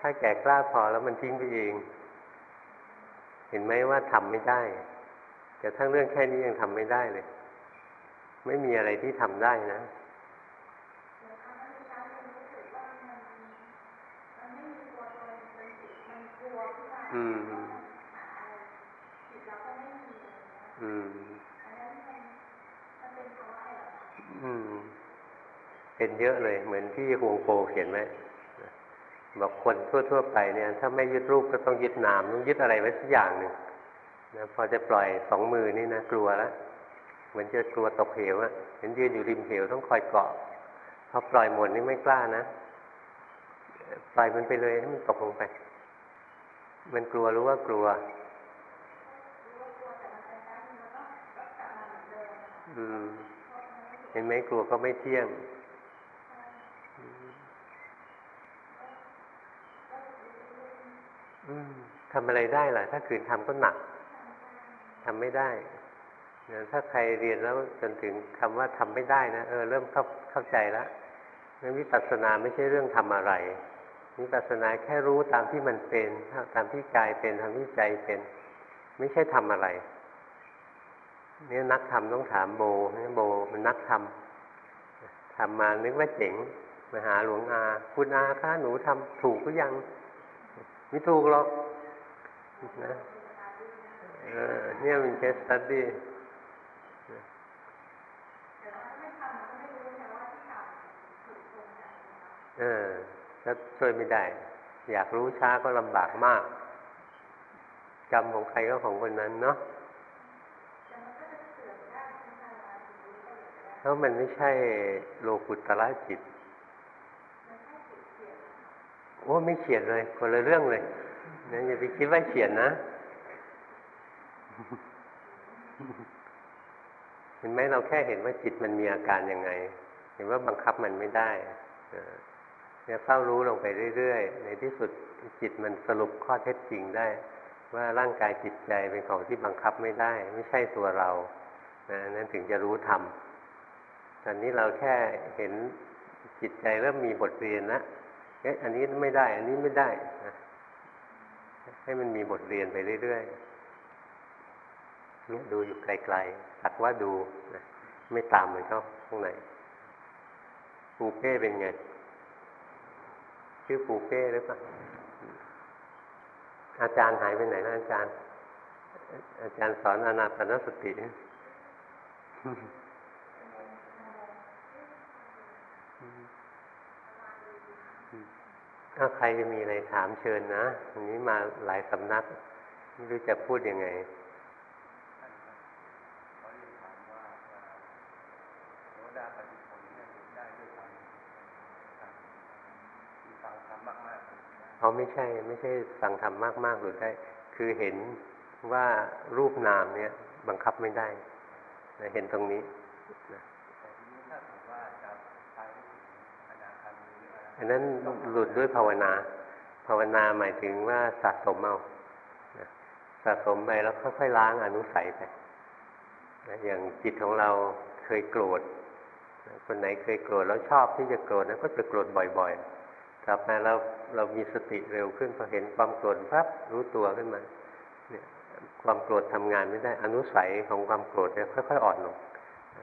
ถ้าแก่กล้าพอแล้วมันทิ้งไปเอง เห็นไหมว่าทำไม่ได้ แต่ทั้งเรื่องแค่นี้ยังทำไม่ได้เลย ไม่มีอะไรที่ทำได้นะอืม อืม อืม เป็นเยอะเลย เหมือนที่ฮวงโปเขียนไว้บอกคนทั่ว ๆ ไปเนี่ย ถ้าไม่ยึดรูปก็ต้องยึดนาม ต้องยึดอะไรไว้สักอย่างหนึ่งนะพอจะปล่อยสองมือนี่นะกลัวแล้ว เหมือนจะกลัวตกเหวอะเห็นยืนอยู่ริมเหวต้องคอยเกาะพอปล่อยหมดนี่ไม่กล้านะปล่อยมันไปเลยให้มันตกลงไป มันกลัวรู้ว่ากลัว อืม เห็นไหมกลัวก็ไม่เที่ยงอืมทำอะไรได้ล่ะ ถ้าคืนทำก็หนักทำไม่ได้ เนี่ยถ้าใครเรียนแล้วจนถึงคำว่าทำไม่ได้นะเออเริ่มเข้าเข้าใจแล้วนั้นวิปัสสนาไม่ใช่เรื่องทำอะไรวิปัสสนาแค่รู้ตามที่มันเป็นตามที่กายเป็นตามที่ใจเป็น ไม่ใช่ทำอะไรเนี่ยนักทำต้องถามโบเนี่ยโบมันนักทำทำมานึกว่าเจ๋งมาหาหลวงอา คุณอาคะหนูทำถูกหรือยัง ไม่ถูกหรอกนะเออเนี่ยมันเคสตัดดี้ เออก็ช่วยไม่ได้ อยากรู้ช้าก็ลำบากมากกรรมของใครก็ของคนนั้นเนาะเพราะมันไม่ใช่โลกุตระจิต โอ้ไม่เขียนเลย คนละเรื่องเลยนะอย่าไปคิดว่าเขียนนะเห็นไหมเราแค่เห็นว่าจิตมันมีอาการยังไง เห็นว่าบังคับมันไม่ได้ เนี่ยเฝ้ารู้ลงไปเรื่อยๆ ในที่สุดจิตมันสรุปข้อเท็จจริงได้ ว่าร่างกายจิตใจเป็นของที่บังคับไม่ได้ ไม่ใช่ตัวเรานะนั้นถึงจะรู้ธรรมตอนนี้เราแค่เห็นจิตใจเริ่มมีบทเรียนนะเอ๊ะอันนี้ไม่ได้ อันนี้ไม่ได้นะให้มันมีบทเรียนไปเรื่อยๆเนี่ยดูอยู่ไกลๆสักว่าดูนะไม่ตามมันเข้าข้างในปูเป้เป็นไง ชื่อปูเป้หรือเปล่าอาจารย์หายไปไหนนะอาจารย์ อาจารย์สอนอนาปนสติถ้าใครจะมีอะไรถามเชิญนะวันนี้มาหลายสำนัก ไม่รู้จะพูดยังไง ไม่ใช่ ไม่ใช่สั่งทำมากๆหรือได้ คือเห็นว่ารูปนามเนี่ยบังคับไม่ได้นะเห็นตรงนี้นะแต่ทีนี้ถ้าถือว่าจะไปถึงอนาคามีหรืออะไรอันนั้นหลุดด้วยภาวนา ภาวนาหมายถึงว่าสะสมเอานะสะสมไปแล้วค่อยๆล้างอนุสัยไปนะอย่างจิตของเราเคยโกรธนะคนไหนเคยโกรธแล้วชอบที่จะโกรธนะก็จะโกรธบ่อย ๆ กลับมาเราเรามีสติเร็วขึ้นพอเห็นความโกรธปั๊บรู้ตัวขึ้นมาเนี่ยความโกรธทำงานไม่ได้อนุสัยของความโกรธเนี่ยค่อยๆอ่อนลง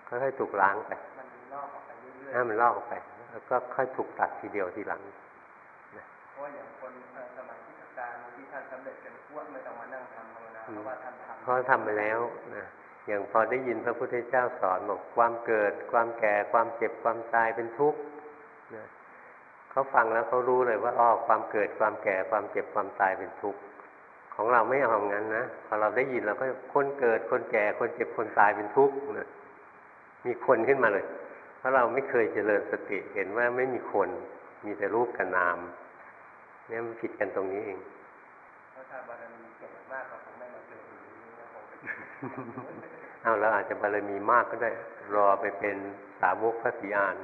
ค่อยๆถูกล้างไปมันลอกออกไปเรื่อยถ้ามันลอกออกไปแล้วก็ค่อยถูกตัดทีเดียวทีหลังๆเพราะว่าอย่างคนเอ่อสมัยที่ศการที่ท่านสำเร็จกันพวกไม่ต้องมานั่งทำภาวนาเพราะว่าท่านทำเพราะทำมาแล้วนะอย่างพอได้ยินพระพุทธเจ้าสอนบอกความเกิด ความแก่ความเจ็บความตายเป็นทุกข์นะ เขาฟังแล้วเขารู้เลยว่าอ๋อความเกิดความแก่ความเจ็บความตายเป็นทุกข์ของเราไม่เอางั้นนะพอเราได้ยินเราก็คนเกิดคนแก่คนเจ็บคนตายเป็นทุกข์นะมีคนขึ้นมาเลย เพราะเราไม่เคยเจริญสติเห็นว่าไม่มีคนมีแต่รูปกับนามเนี่ยมันผิดกันตรงนี้เองเพราะถ้าบารมีเก่งมากก็คงไม่มาเกิดอย่างนี้นะคงเป็นเอาเราอาจจะบารมีมากก็ได้ รอไปเป็นสาวกพระศรีอาน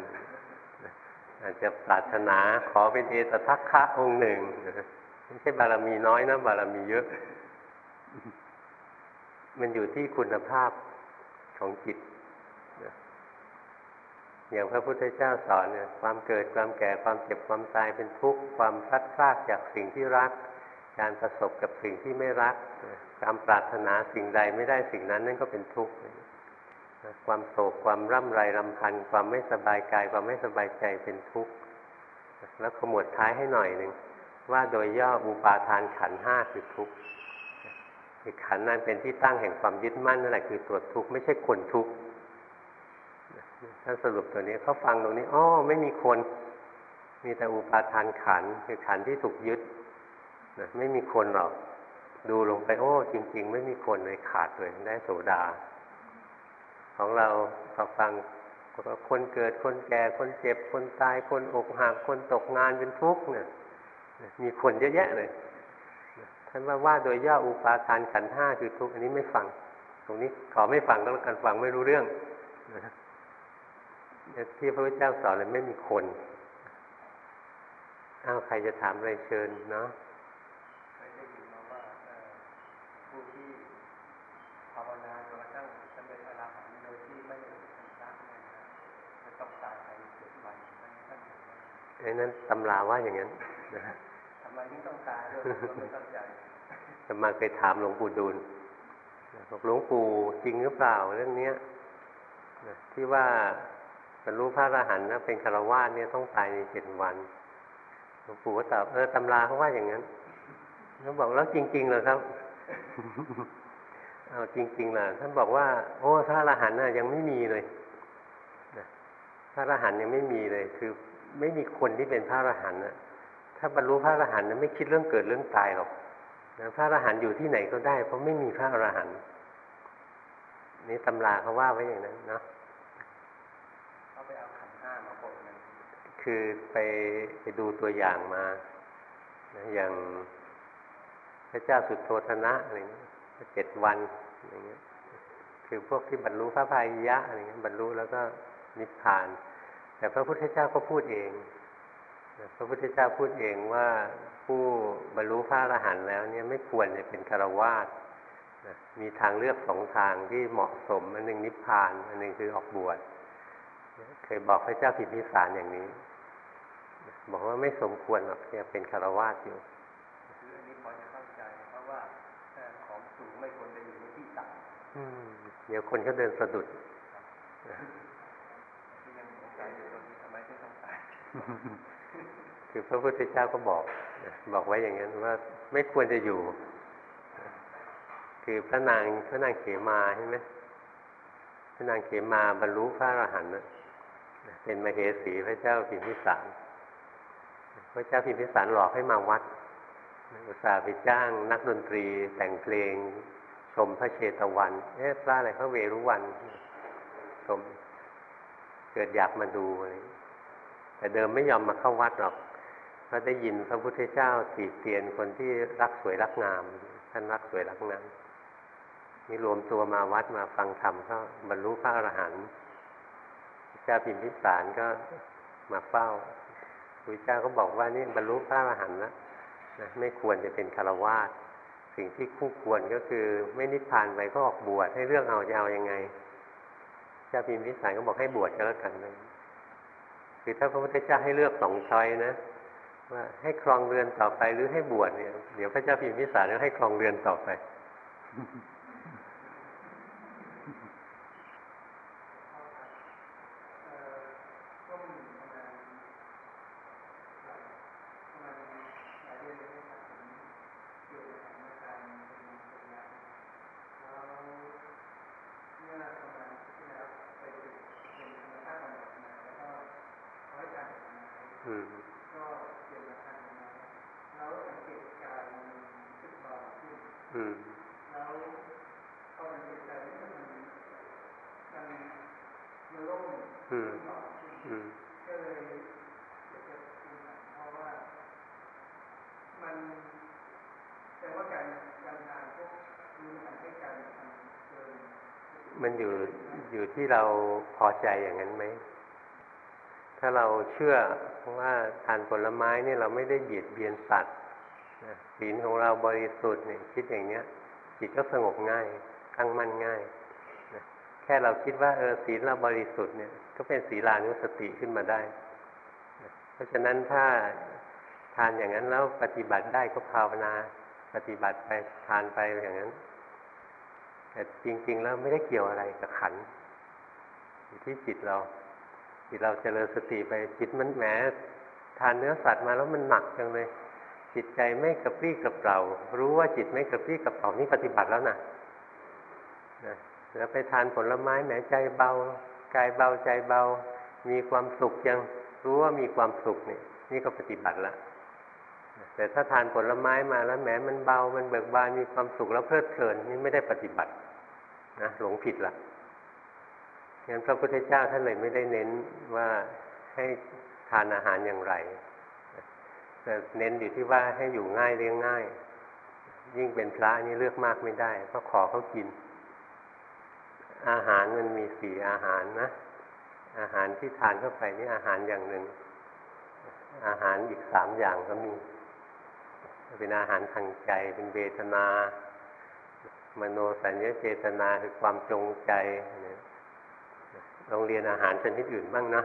อาจจะปรารถนาขอเป็นเอตทัคคะองค์หนึ่งไม่ใช่บารมีน้อยนะบารมีเยอะ มันอยู่ที่คุณภาพของจิตอย่างพระพุทธเจ้าสอนเนี่ยความเกิดความแก่ความเจ็บความตายเป็นทุกข์ความพลัดพรากจากสิ่งที่รัก การประสบกับสิ่งที่ไม่รักความปรารถนาสิ่งใดไม่ได้สิ่งนั้นนั่นก็เป็นทุกข์ ความโศกความร่ำไรรำพัน ความไม่สบายกาย ความไม่สบายใจเป็นทุกข์ แล้วขมวดท้ายให้หน่อยหนึ่งว่าโดยย่ออุปาทานขันห้าคือทุกข์คือขันนั้นเป็นที่ตั้งแห่งความยึดมั่นนั่นแหละคือตัวทุกข์ไม่ใช่คนทุกข์ถ้าสรุปตัวนี้เขาฟังตรงนี้อ๋อไม่มีคน มีแต่อุปาทานขันคือขันที่ถูกยึดนะไม่มีคนหรอก ดูลงไปโอ้ จริง ๆ ไม่มีคนเลยขาดเลยได้โสดา ของเราพอฟังก็คนเกิดคนแก่คนเจ็บคนตายคนอกหักคนตกงานเป็นทุกข์เนี่ยมีคนเยอะแยะเลยท่านว่าว่าโดยย่ออุปาทานขันห้าคือทุกข์อันนี้ไม่ฟัง ตรงนี้ขอไม่ฟังก็แล้วกันฟังไม่รู้เรื่องที่พระพุทธเจ้าสอนเลยไม่มีคนอ้าวใครจะถามอะไรเชิญเนาะ เคยได้ยินมาว่าเอ่อผู้ที่ภาวนาจนกระทั่งสำเร็จอรหันต์โดยที่ไม่ได้สัมผัสเนี่ยนะจะต้องตายภายในเจ็ดวันนั่นท่านบอกว่า ไอ้นั้นตำราว่าอย่างนั้นนะทำไมถึงต้องตายด้วยผมก็ไม่เข้าใจจะมาเคยถามหลวงปู่ดูลบอกหลวงปู่จริงหรือเปล่าเรื่องเนี้ยนะที่ว่าบรรลุพระอรหันต์นะเป็นคารวะเนี่ยต้องตายในเจ็ดวันหลวงปู่ก็ตอบเออตำราเขาว่าอย่างนั้นเขาบอกแล้วจริง ๆเหรอครับ เอาจริงๆล่ะท่านบอกว่า โอ้พระอรหันต์น่ะยังไม่มีเลยนะพระอรหันต์ยังไม่มีเลย คือ ไม่มีคนที่เป็นพระอรหันต์นะถ้าบรรลุพระอรหันต์นะไม่คิดเรื่องเกิดเรื่องตายหรอกนะพระอรหันต์อยู่ที่ไหนก็ได้ เพราะไม่มีพระอรหันต์นี่ตำราเขาว่าไว้อย่างนั้นเนาะเขาไปเอาขันธ์ห้ามาปนกันคือไปไปดูตัวอย่างมานะอย่างพระเจ้าสุดโทธนะอะไรเงี้ยเจ็ดวันอย่างเงี้ย คือพวกที่บรรลุพระพายยะอะไรเงี้ยบรรลุแล้วก็นิพพาน แต่พระพุทธเจ้าก็พูดเองนะพระพุทธเจ้าพูดเองว่าผู้บรรลุพระอรหันต์แล้วเนี่ยไม่ควรจะเป็นคารวาสนะมีทางเลือกสองทางที่เหมาะสม อันหนึ่งนิพพาน อันหนึ่งคือออกบวช เคยบอกพระเจ้าพิมพิสารอย่างนี้ บอกว่าไม่สมควรหรอกจะเป็นคารวาสอยู่คืออันนี้พอจะเข้าใจเพราะว่าเอ่อของสูงไม่ควรจะอยู่ในที่ต่ำอืมเดี๋ยวคนก็เดินสะดุด คือพระพุทธเจ้าก็บอก บอกไว้อย่างนั้นว่าไม่ควรจะอยู่ คือพระนางพระนางเขมาใช่ไหมพระนางเขมาบรรลุพระอรหันต์เป็นมเหสีพระเจ้าพิมพิสารพระเจ้าพิมพิสารหลอกให้มาวัดอุตส่าห์ไปจ้างนักดนตรีแต่งเพลง ชมพระเชตวัน เอ๊ะพระอะไรพระเวรุวัน ชม เกิดอยากมาดูอะไร แต่เดิมไม่ยอมมาเข้าวัดหรอกเพราะได้ยินพระพุทธเจ้าตีเตียนคนที่รักสวยรักงาม ท่านรักสวยรักงามนี่รวมตัวมาวัดมาฟังธรรมก็บรรลุพระอรหันต์เจ้าพิมพิสารก็มาเฝ้าพระเจ้าก็บอกว่านี่บรรลุพระอรหันต์แล้วนะไม่ควรจะเป็นคารวาสสิ่งที่คู่ควรก็คือ ไม่นิพพานไปก็ออกบวชให้เรื่องเอาจะเอายังไง เจ้าพิมพิสารก็บอกให้บวชก็แล้วกันนะ คือถ้าพระพุทธเจ้าให้เลือกสองช้อยนะว่าให้ครองเรือนต่อไปหรือให้บวชเนี่ย เดี๋ยวพระเจ้าพิมพิสารจะให้ครองเรือนต่อไปมันอยู่อยู่ ที่เราพอใจอย่างนั้นไหม ถ้าเราเชื่อว่าทานผลไม้นี่เราไม่ได้เบียดเบียนสัตว์ศีลของเราบริสุทธิ์เนี่ยคิดอย่างเนี้ย จิตก็สงบง่ายตั้งมั่นง่าย แค่เราคิดว่าเออศีลเราบริสุทธิ์เนี่ยก็เป็นศีลานุสติขึ้นมาได้ เพราะฉะนั้นถ้าทานอย่างนั้นแล้วปฏิบัติได้ก็ภาวนา ปฏิบัติไปทานไปอย่างนั้นแต่จริง ๆ แล้วไม่ได้เกี่ยวอะไรกับขัน อยู่ที่จิตเรา จิตเราจเจริญสติไป จิตมันแหมทานเนื้อสัตว์มาแล้วมันหนักจังเลย จิตใจไม่กระปรี้กระเปร่า รู้ว่าจิตไม่กระปรี้กระเปร่านี่ปฏิบัติแล้วนะนะแล้วไปทานผลไม้แหมใจเบากายเบาใจเบา มีความสุขยังรู้ว่ามีความสุขนี่นี่ก็ปฏิบัติแล้วแต่ถ้าทานผลไม้มาแล้วแหมมันเบา มันเบิกบานมีความสุขแล้วเพลิดเพลินนี่ไม่ได้ปฏิบัตินะหลงผิดละ งั้นพระพุทธเจ้าท่านเลยไม่ได้เน้นว่าให้ทานอาหารอย่างไรแต่เน้นอยู่ที่ว่าให้อยู่ง่ายเลี้ยงง่าย ยิ่งเป็นพระนี่เลือกมากไม่ได้เพราะขอเขากิน อาหารมันมีสี่อาหารนะ อาหารที่ทานเข้าไปนี่อาหารอย่างหนึ่ง อาหารอีกสามอย่างก็มี เป็นอาหารทางใจ เป็นเวทนา มโนสัญญเจตนาคือความจงใจ โรงเรียนอาหารชนิดอื่นบ้างนะ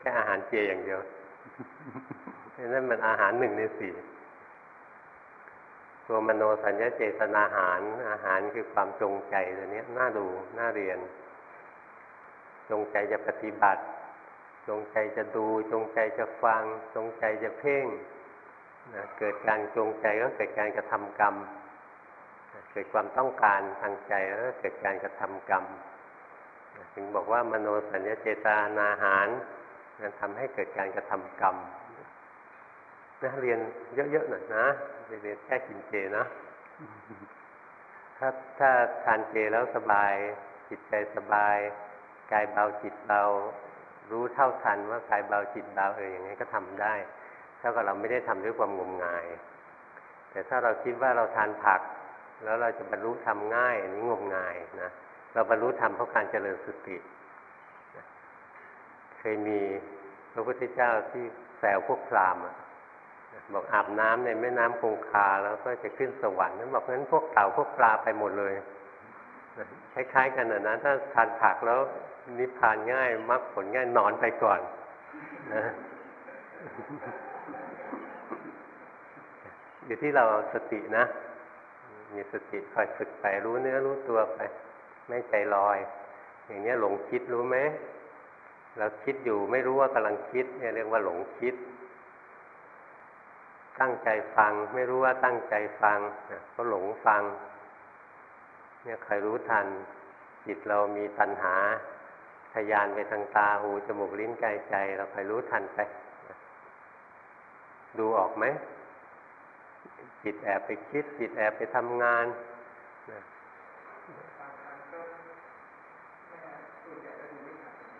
แค่อาหารเจอย่างเดียวนั่นมันอาหารหนึ่งในสี่ตัวมโนสัญญาเจตนาอาหาร อาหารคือความจงใจตัวนี้น่าดูน่าเรียน จงใจจะปฏิบัติ จงใจจะดู จงใจจะฟัง จงใจจะเพ่งนะเกิดการจงใจก็เกิดการกระทำกรรม เกิดความต้องการทางใจแล้วก็เกิดการกระทำกรรม ถึงบอกว่ามโนสัญญาเจตานาหารนั้นทำให้เกิดการกระทำกรรมนะเรียนเยอะๆหน่อยนะเรียนแค่กินเจนะ ถ้าถ้าทานเจแล้วสบาย จิตใจสบาย กายเบาจิตเบา รู้เท่าทันว่ากายเบาจิตเบาเอออย่างนี้ก็ทำได้เท่ากับเราไม่ได้ทำด้วยความงมงาย แต่ถ้าเราคิดว่าเราทานผัก แล้วเราจะบรรลุทำง่ายอันนี้งมงายนะ เราบรรลุทำเพราะการเจริญสติเคยมีพระพุทธเจ้าที่แซวพวกพราหมณ์บอกอาบน้ำในแม่น้ำคงคาแล้วก็จะขึ้นสวรรค์นั้นบอกงั้นพวกเต่าพวกปลาไปหมดเลยคล้ายๆกันนะถ้าทานผักแล้วนิพพานง่ายมรรคผลง่ายนอนไปก่อนนะอยู่ที่เราสตินะ มีสติคอยฝึกไปรู้เนื้อรู้ตัวไป ไม่ใจลอย อย่างนี้หลงคิดรู้ไหมเราคิดอยู่ไม่รู้ว่ากำลังคิดเนี่ยเรียกว่าหลงคิด ตั้งใจฟัง ไม่รู้ว่าตั้งใจฟังก็หลงฟัง เนี่ยใครรู้ทัน จิตเรามีตัณหาทยานไปทางตาหูจมูกลิ้นกายใจ เราคอยรู้ทันไป ดูออกไหมจิตแอบไปคิด จิตแอบไปทำงานนะอืม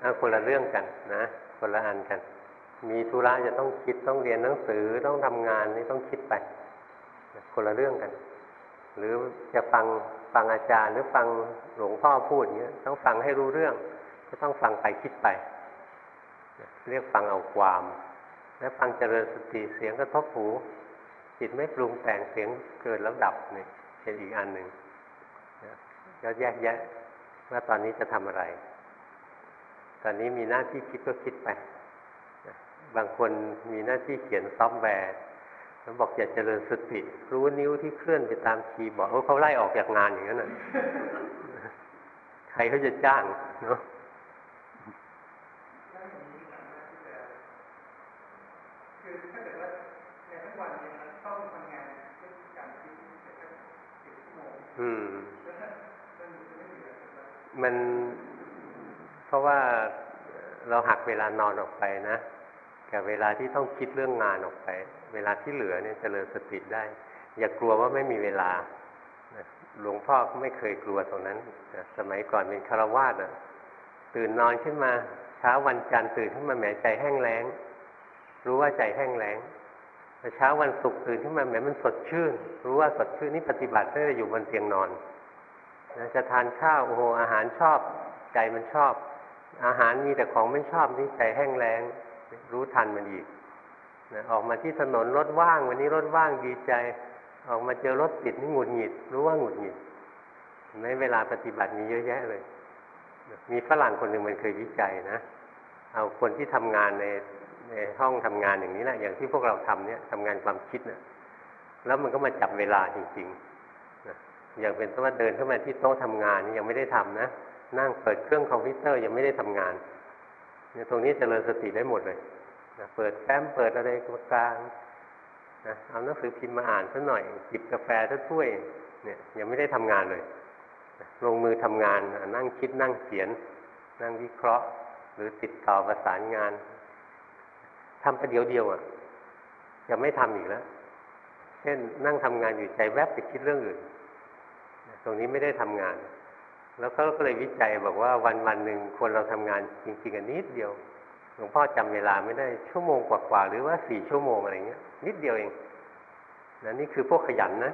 เอาคนละเรื่องกันนะ คนละอันกัน มีธุระจะต้องคิดต้องเรียนหนังสือต้องทำงานนี่ต้องคิดไป คนละเรื่องกัน หรือจะฟังฟังอาจารย์ หรือฟังหลวงพ่อพูดอย่างเงี้ยต้องฟังให้รู้เรื่อง ก็ต้องฟังไปคิดไป เรียกฟังเอาความ แล้วฟังเจริญสติเสียงกระทบหูจิตไม่ปรุงแต่งเสียงเกิดแล้วดับเนี่ยเป็นอีกอันหนึ่ง ก็แยกแยะว่าตอนนี้จะทำอะไร ตอนนี้มีหน้าที่คิดก็คิดไป บางคนมีหน้าที่เขียนซอฟต์แวร์แล้วบอกอยากเจริญสติ รู้นิ้วที่เคลื่อนไปตามคีย์บอร์ดเขาไล่ออกจากงานอย่างนั้นน่ะใครเขาจะจ้างเนาะอืม มันเพราะว่าเราหักเวลานอนออกไปนะกับเวลาที่ต้องคิดเรื่องงานออกไป เวลาที่เหลือเนี่ยจเจริญสติได้ อย่ากลัวว่าไม่มีเวลาหลวงพ่อก็ไม่เคยกลัวตรงนั้นสมัยก่อนเป็นคารวาสอะ ตื่นนอนขึ้นมาเช้าวันจันทร์ตื่นขึ้นมาแหมใจแห้งแล้ง รู้ว่าใจแห้งแล้งเช้าวันศุกร์ตื่นขึ้นมาแหมมันสดชื่น รู้ว่าสดชื่นนี่ปฏิบัติไม่ได้อยู่บนเตียงนอน นะจะทานข้าวโอ้โหอาหารชอบใจมันชอบ อาหารมีแต่ของไม่ชอบนี่ใจแห้งแล้งรู้ทันมันอีกนะออกมาที่ถนนรถว่าง วันนี้รถว่างดีใจ ออกมาเจอรถติดนี่หงุดหงิด รู้ว่าหงุดหงิดในเวลาปฏิบัติมีเยอะแยะเลย มีฝรั่งคนหนึ่งมันเคยวิจัยนะ เอาคนที่ทำงานในในห้องทำงานอย่างนี้แหละอย่างที่พวกเราทำเนี่ยทำงานความคิดเนะ่ยแล้วมันก็มาจับเวลาจริงๆ อย่างเป็นต้นว่าเดินเข้ามาที่โต๊ะทำงานนี่ยังไม่ได้ทำนะ นั่งเปิดเครื่องคอมพิวเตอร์ยังไม่ได้ทำงานเนี่ยตรงนี้จเจริญสติได้หมดเลยนะเปิดแฟ้มเปิดอะไรกลางนะเอาหนังสือพิมพ์มาอ่านสักหน่อยจิบกาแฟสักถ้วย เนี่ยยังไม่ได้ทำงานเลยลงมือทำงานนั่งคิดนั่งเขียน นั่งวิเคราะห์ หรือติดต่อประสานงานทำประเดี๋ยวเดียวอะจะไม่ทำอีกแล้ว เช่นนั่งทำงานอยู่ใจแวบไปคิดเรื่องอื่น ตรงนี้ไม่ได้ทำงาน แล้วเขาก็เลยวิจัยบอกว่าวันวันหนึ่งคนเราทำงานจริงๆกันนิดเดียวหลวงพ่อจำเวลาไม่ได้ชั่วโมงกว่าๆหรือว่าสี่ชั่วโมงอะไรเงี้ย นิดเดียวเองนะนี่คือพวกขยันนะ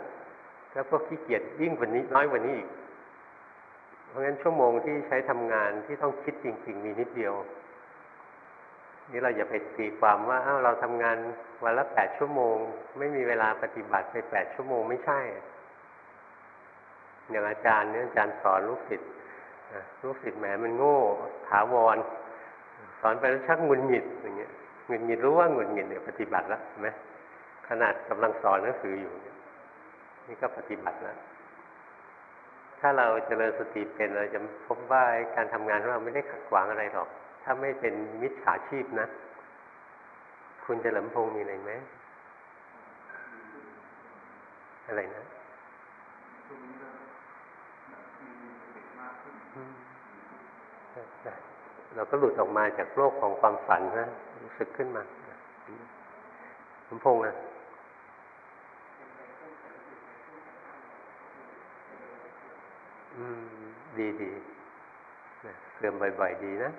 ถ้าพวกขี้เกียจยิ่งกว่านี้น้อยกว่านี้อีก เพราะงั้นชั่วโมงที่ใช้ทำงานที่ต้องคิดจริง ๆ มีนิดเดียว นี่เราอย่าไปตีความว่าอ้าวเราทำงานวันละแปดชั่วโมง ไม่มีเวลาปฏิบัติไปแปดชั่วโมงไม่ใช่ อย่างอาจารย์เนี่ยอาจารย์สอนลูกศิษย์ลูกศิษย์แหมมันโง่ถาวร สอนไปแล้วชักงุนหงิดอย่างเงี้ยงุนหงิดรู้ว่างุนหงิดเนี่ยปฏิบัติแล้วใช่ไหมขนาดกำลังสอนหนังสืออยู่นี่ก็ปฏิบัติแล้วถ้าเราจเจริญสติเป็นเราจะพบว่าการทำงานของเราไม่ได้ขัดขวางอะไรหรอก ถ้าไม่เป็นมิจฉาชีพนะ คุณจะหลำพงมีอะไรไหมอะไรนะ เราก็หลุดออกมาจากโลกของความฝันนะรู้สึกขึ้นมาลำพงษ์นะอืม ดีดีเสื่อมบ่อยๆ ดีนะ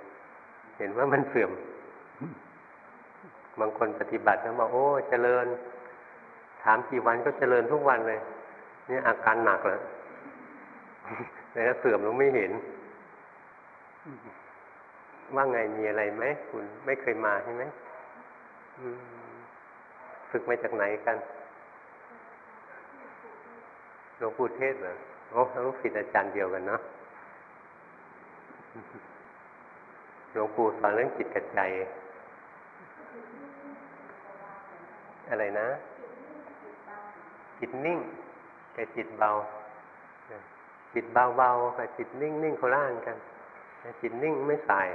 เห็นว่ามันเสื่อม บางคนปฏิบัติแล้วบอกโอ้เจริญ ถามกี่วันก็เจริญทุกวันเลย นี่อาการหนักแล้ว แต่ถ้าเสื่อมเราไม่เห็น ว่าไงมีอะไรไหมคุณไม่เคยมาใช่ไหมฝึกมาจากไหนกันหลวงปู่เทศเหรอโอ้ลูกศิษย์อาจารย์เดียวกันเนาะหลวงปู่สอนเรื่องจิตกับใจ อะไรนะ จิตนิ่งกับจิตเบา จิตเบาๆกับจิตนิ่งๆเขาล่างกันจิตนิ่งไม่สาย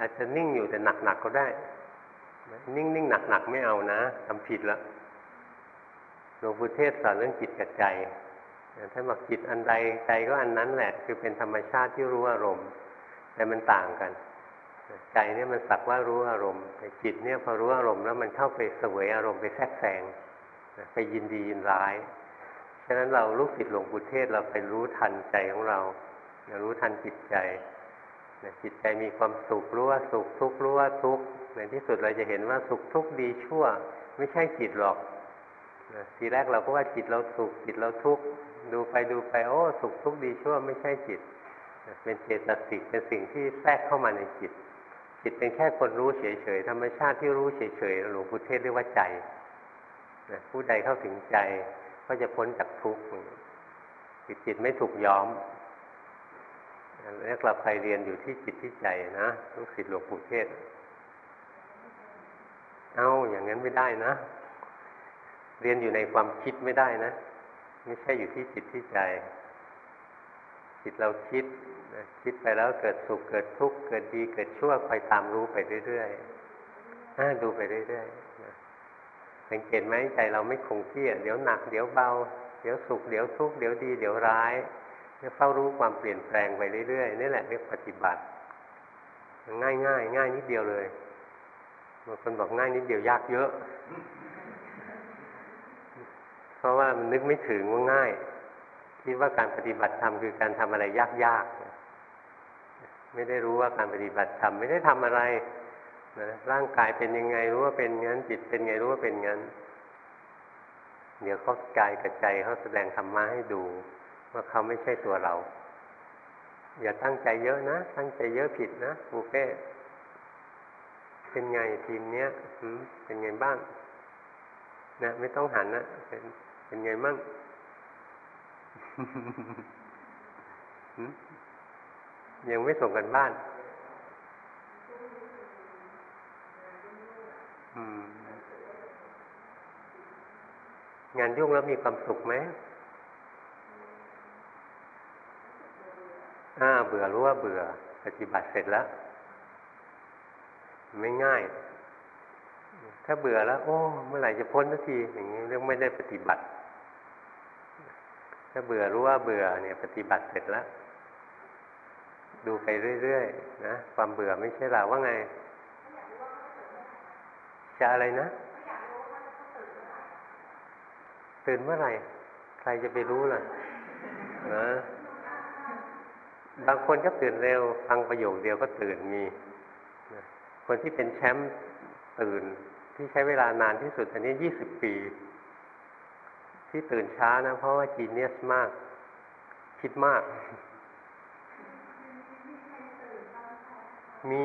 อาจจะนิ่งอยู่แต่หนักๆก็ได้ นิ่งๆหนักๆไม่เอานะทำผิดแล้วหลวงปู่เทศสอนเรื่องจิตกับใจถ้าบอกจิตอันใดใจก็อันนั้นแหละ คือเป็นธรรมชาติที่รู้อารมณ์ แต่มันต่างกัน ใจเนี่ยมันสักว่ารู้อารมณ์แต่จิตเนี่ยพอรู้อารมณ์แล้วมันเข้าไปเสวยอารมณ์ไปแทรกแซงไปยินดียินร้าย ฉะนั้นเราลูกศิษย์หลวงปู่เทศเราไปรู้ทันใจของเรารู้ทันจิตใจจิตใจมีความสุขรู้ว่าสุขทุกข์รู้ว่าทุกข์ในที่สุดเราจะเห็นว่าสุขทุกข์ดีชั่ว ไม่ใช่จิตหรอกทีแรกเราก็ว่าจิตเราสุขจิตเราทุกข์ดูไปดูไปโอ้สุขทุกข์ดีชั่ว ไม่ใช่จิต เป็นเจตสิกเป็นสิ่งที่แทรกเข้ามาในจิต จิตเป็นแค่คนรู้เฉยๆธรรมชาติที่รู้เฉยๆหลวงพุทเทศเรียกว่าใจผู้ใดเข้าถึงใจ ก็จะพ้นจากทุกข์คือจิตไม่ถูกย้อมเรียกเราใครเรียนอยู่ที่จิตที่ใจนะลูกศิษย์หลวงปู่เทศ เอาอย่างนั้นไม่ได้นะ เรียนอยู่ในความคิดไม่ได้นะ ไม่ใช่อยู่ที่จิตที่ใจ จิตเราคิดคิดไปแล้วเกิดสุขเกิดทุกข์เกิดดีเกิดชั่วคอยตามรู้ไปเรื่อยๆดูไปเรื่อยๆ สังเกตไหมใจเราไม่คงที่เดี๋ยวหนัก เดี๋ยวเบา เดี๋ยวสุข เดี๋ยวทุกข์ เดี๋ยวดี เดี๋ยวร้ายเฝ้ารู้ความเปลี่ยนแปลงไปเรื่อยๆนี่แหละเรียกปฏิบัติ ง่ายง่ายง่ายนิดเดียวเลยบางคนบอกง่ายนิดเดียวยากเยอะ เพราะว่ามันนึกไม่ถึงว่าง่าย คิดว่าการปฏิบัติธรรมคือการทำอะไรยากๆไม่ได้รู้ว่าการปฏิบัติธรรมไม่ได้ทำอะไร นะร่างกายเป็นยังไงรู้ว่าเป็นงั้น จิตเป็นไงรู้ว่าเป็นงั้น เดี๋ยวเขากายกับใจเขาแสดงธรรมะให้ดู ว่าเขาไม่ใช่ตัวเรา อย่าตั้งใจเยอะนะ ตั้งใจเยอะผิดนะบูเป้เป็นไงทีมเนี้ยเป็นไงบ้างนะไม่ต้องหันนะเป็นเป็นไงมั่งยังไม่ส่งกันบ้าน งานยุ่งแล้วมีความสุขไหมอ่าเบื่อรู้ว่าเบื่อ ปฏิบัติเสร็จแล้ว ไม่ง่าย ถ้าเบื่อแล้ว โอ้ เมื่อไหร่จะพ้นสักที อย่างนี้เรื่องไม่ได้ปฏิบัติ ถ้าเบื่อรู้ว่าเบื่อเนี่ย ปฏิบัติเสร็จแล้ว ดูไปเรื่อยๆนะ ความเบื่อไม่ใช่เราว่าไง จะอะไรนะ ตื่นเมื่อไหร่ ใครจะไปรู้ล่ะนะบางคนก็ตื่นเร็ว ฟังประโยคเดียวก็ตื่นมี คนที่เป็นแชมป์ตื่นที่ใช้เวลานานที่สุดอันนี้ยี่สิบปี ที่ตื่นช้านะ เพราะว่าจีเนียสมาก คิดมาก มี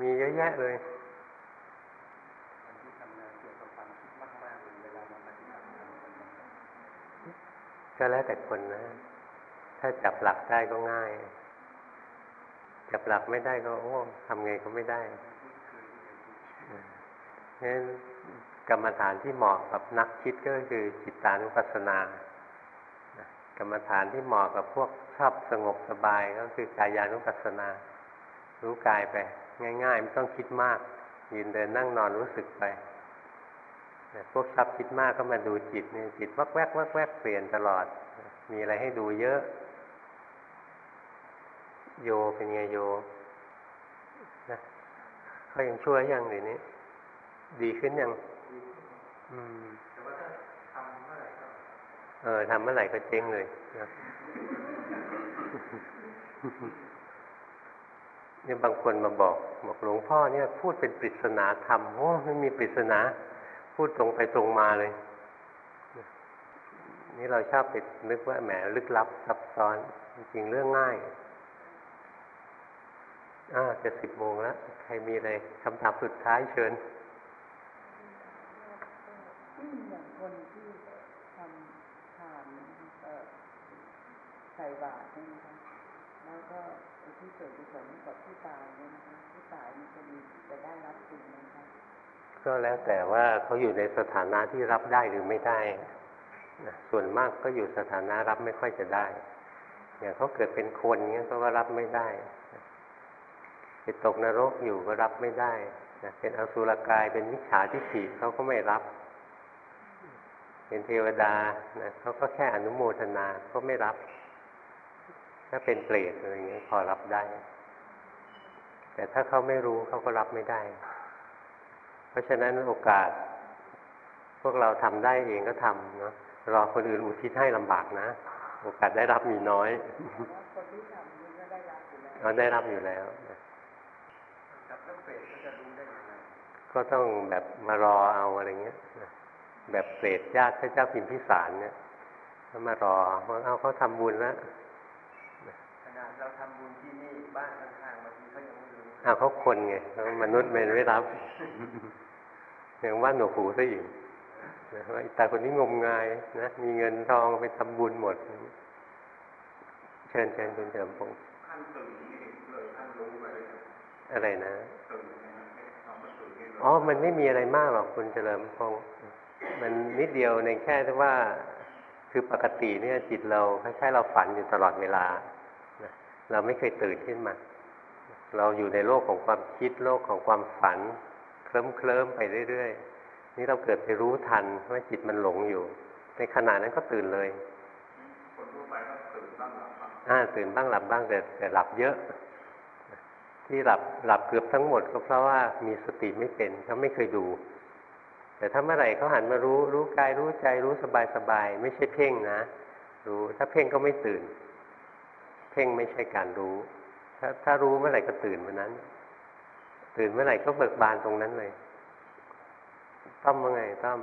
มีเยอะแยะเลย ก็แล้วแต่คนนะ ถ้าจับหลักได้ก็ง่าย จับหลักไม่ได้ก็ โอ้ทำไงก็ไม่ได้เพราะฉะนั้นกรรมฐานที่เหมาะกับนักคิดก็คือจิตตานุปัสสนากรรมฐานที่เหมาะกับพวกชอบสงบสบายก็คือกายานุปัสสนา รู้กายไป ง่ายๆไม่ต้องคิดมาก ยืนเดินนั่งนอนรู้สึกไป พวกชอบคิดมากก็มาดูจิตเนี่ยจิตวักแวกวักแวกเปลี่ยนตลอด มีอะไรให้ดูเยอะ โยเป็นไงโยนะเขายังช่วยยังหรือนี้ดีขึ้นยังอืมเออทำเมื่อไหร่ก็เจ๊งเลยนะเนี่ยบางคนมาบอก บอกหลวงพ่อเนี่ย พูดเป็นปริศนาธรรมโอ้ไม่มีปริศนา พูดตรงไปตรงมาเลย นี่เราชอบไปนึกว่าแหมลึกลับซับซ้อน จริงเรื่องง่ายอ่าจะสิบโมงแล้ว ใครมีอะไรคำถามสุดท้ายเชิญอย่างคนที่ทำทานใส่บาตรนี่นะคะแล้วก็ที่เกิดกุศลกับผู้ตายเนี่ยนะคะผู้ตายมันจะมีจะได้รับสิ่งไหมคะ ก็แล้วแต่ว่าเขาอยู่ในสถานะที่รับได้หรือไม่ได้ส่วนมากก็อยู่สถานะรับไม่ค่อยจะได้ อย่างเขาเกิดเป็นคนเงี้ยก็ว่ารับไม่ได้ไปตกนรกอยู่ก็รับไม่ได้เป็นอสุรกายเป็นมิจฉาทิฏฐิเขาก็ไม่รับ เป็นเทวดานะเขาก็แค่อนุโมทนาก็ไม่รับ ถ้าเป็นเปรตอะไรอย่างเงี้ยพอรับได้ แต่ถ้าเขาไม่รู้เขาก็รับไม่ได้ ราะฉะนั้นโอกาส พวกเราทำได้เองก็ทำเนาะรอคนอื่นอุทิศให้ลำบากนะ โอกาสได้รับมีน้อยคนที่ทำนี่ก็ได้รับอยู่แล้วเราได้รับอยู่แล้วกับเรื่องเปรตก็จะรู้ได้ยังไงก็ต้องแบบมารอเอาอะไรเงี้ยนะแบบเปรตญาติพระเจ้าพิมพิสารเนี่ยเขามารอว่าเอาเขาทำบุญแล้วขนาดเราทำบุญที่นี่บ้านข้างๆบางทีเขายังไม่รู้อ้าวเขาคนไงเขามนุษย์มันไม่รับอ ย่างว่าหนูหูซะอีกนะว่าอีตาคนนี้งมงายนะมีเงินทองไปทำบุญหมด เชิญเชิญคุณเฉลิมพงศ์ขั้นตื่นนี่เลยขั้นรู้ไปเลยอะไรนะตื่นนะคำว่าตื่นนี่เลยอ๋อ มันไม่มีอะไรมากหรอกคุณเฉลิมพงศ์มันนิดเดียวในแค่ที่ว่า คือปกติเนี่ยจิตเราคล้ายๆเราฝันอยู่ตลอดเวลานะเราไม่เคยตื่นขึ้นมา เราอยู่ในโลกของความคิดโลกของความฝัน เคลิ้มเคลิ้มไปเรื่อยๆ นี่เราเกิดไปรู้ทันว่าจิตมันหลงอยู่ ในขณะนั้นก็ตื่นเลยคนทั่วไปก็ตื่นบ้างหลับบ้างอ่าตื่นบ้างหลับบ้างแต่แต่หลับเยอะ ที่หลับหลับเกือบทั้งหมดก็เพราะว่ามีสติไม่เป็นเขาไม่เคยดู แต่ถ้าเมื่อไหร่เขาหันมารู้รู้กายรู้ใจรู้สบายสบายไม่ใช่เพ่งนะรู้ถ้าเพ่งก็ไม่ตื่น เพ่งไม่ใช่การรู้ ถ้าถ้ารู้เมื่อไหร่ก็ตื่นเมื่อนั้น ตื่นเมื่อไหร่ก็เบิกบานตรงนั้นเลยต้อมว่าไงต้อม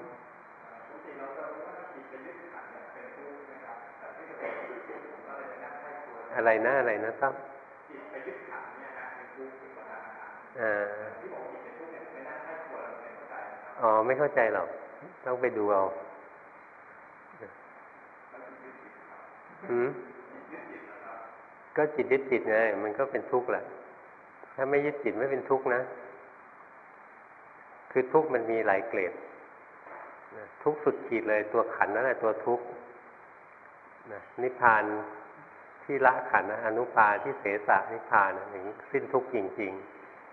อะไรนะอะไรนะต้อมอ่าอ๋อไม่เข้าใจหรอก ต้องไปดูเอาหืมก็จิตยึดจิตไงมันก็เป็นทุกข์แหละ ถ้าไม่ยึดจิตไม่เป็นทุกข์นะ คือทุกข์มันมีหลายเกรดทุกข์สุดขีดเลยตัวขันนั่นแหละตัวทุกข์นิพพานที่ละขันนะอนุปาที่เสสะนิพพานนะถึงสิ้นทุกข์จริง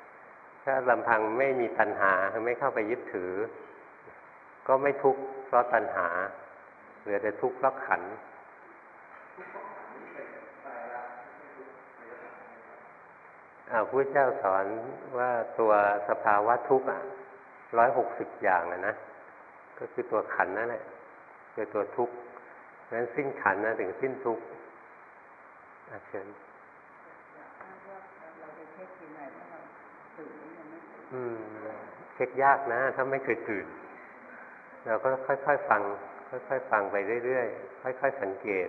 ๆ ถ้าลำพังไม่มีตัณหาไม่เข้าไปยึดถือ ก็ไม่ทุกข์เพราะตัณหา เหลือแต่ทุกข์เพราะขัน อ่าพระเจ้าสอนว่าตัวสภาวะทุกข์อะร้อยหกสิบอย่างนะนะก็คือตัวขันนั่นแหละคือตัวทุกข์นั้นสิ้นขันนะถึงสิ้นทุกข์อาเชิญเราราตื่นหรือยังไม่ตื่นอืมเช็คยากนะ ถ้าไม่เคยตื่น เราก็ค่อยๆฟัง ค่อยๆฟังไปเรื่อยๆค่อย ๆ สังเกต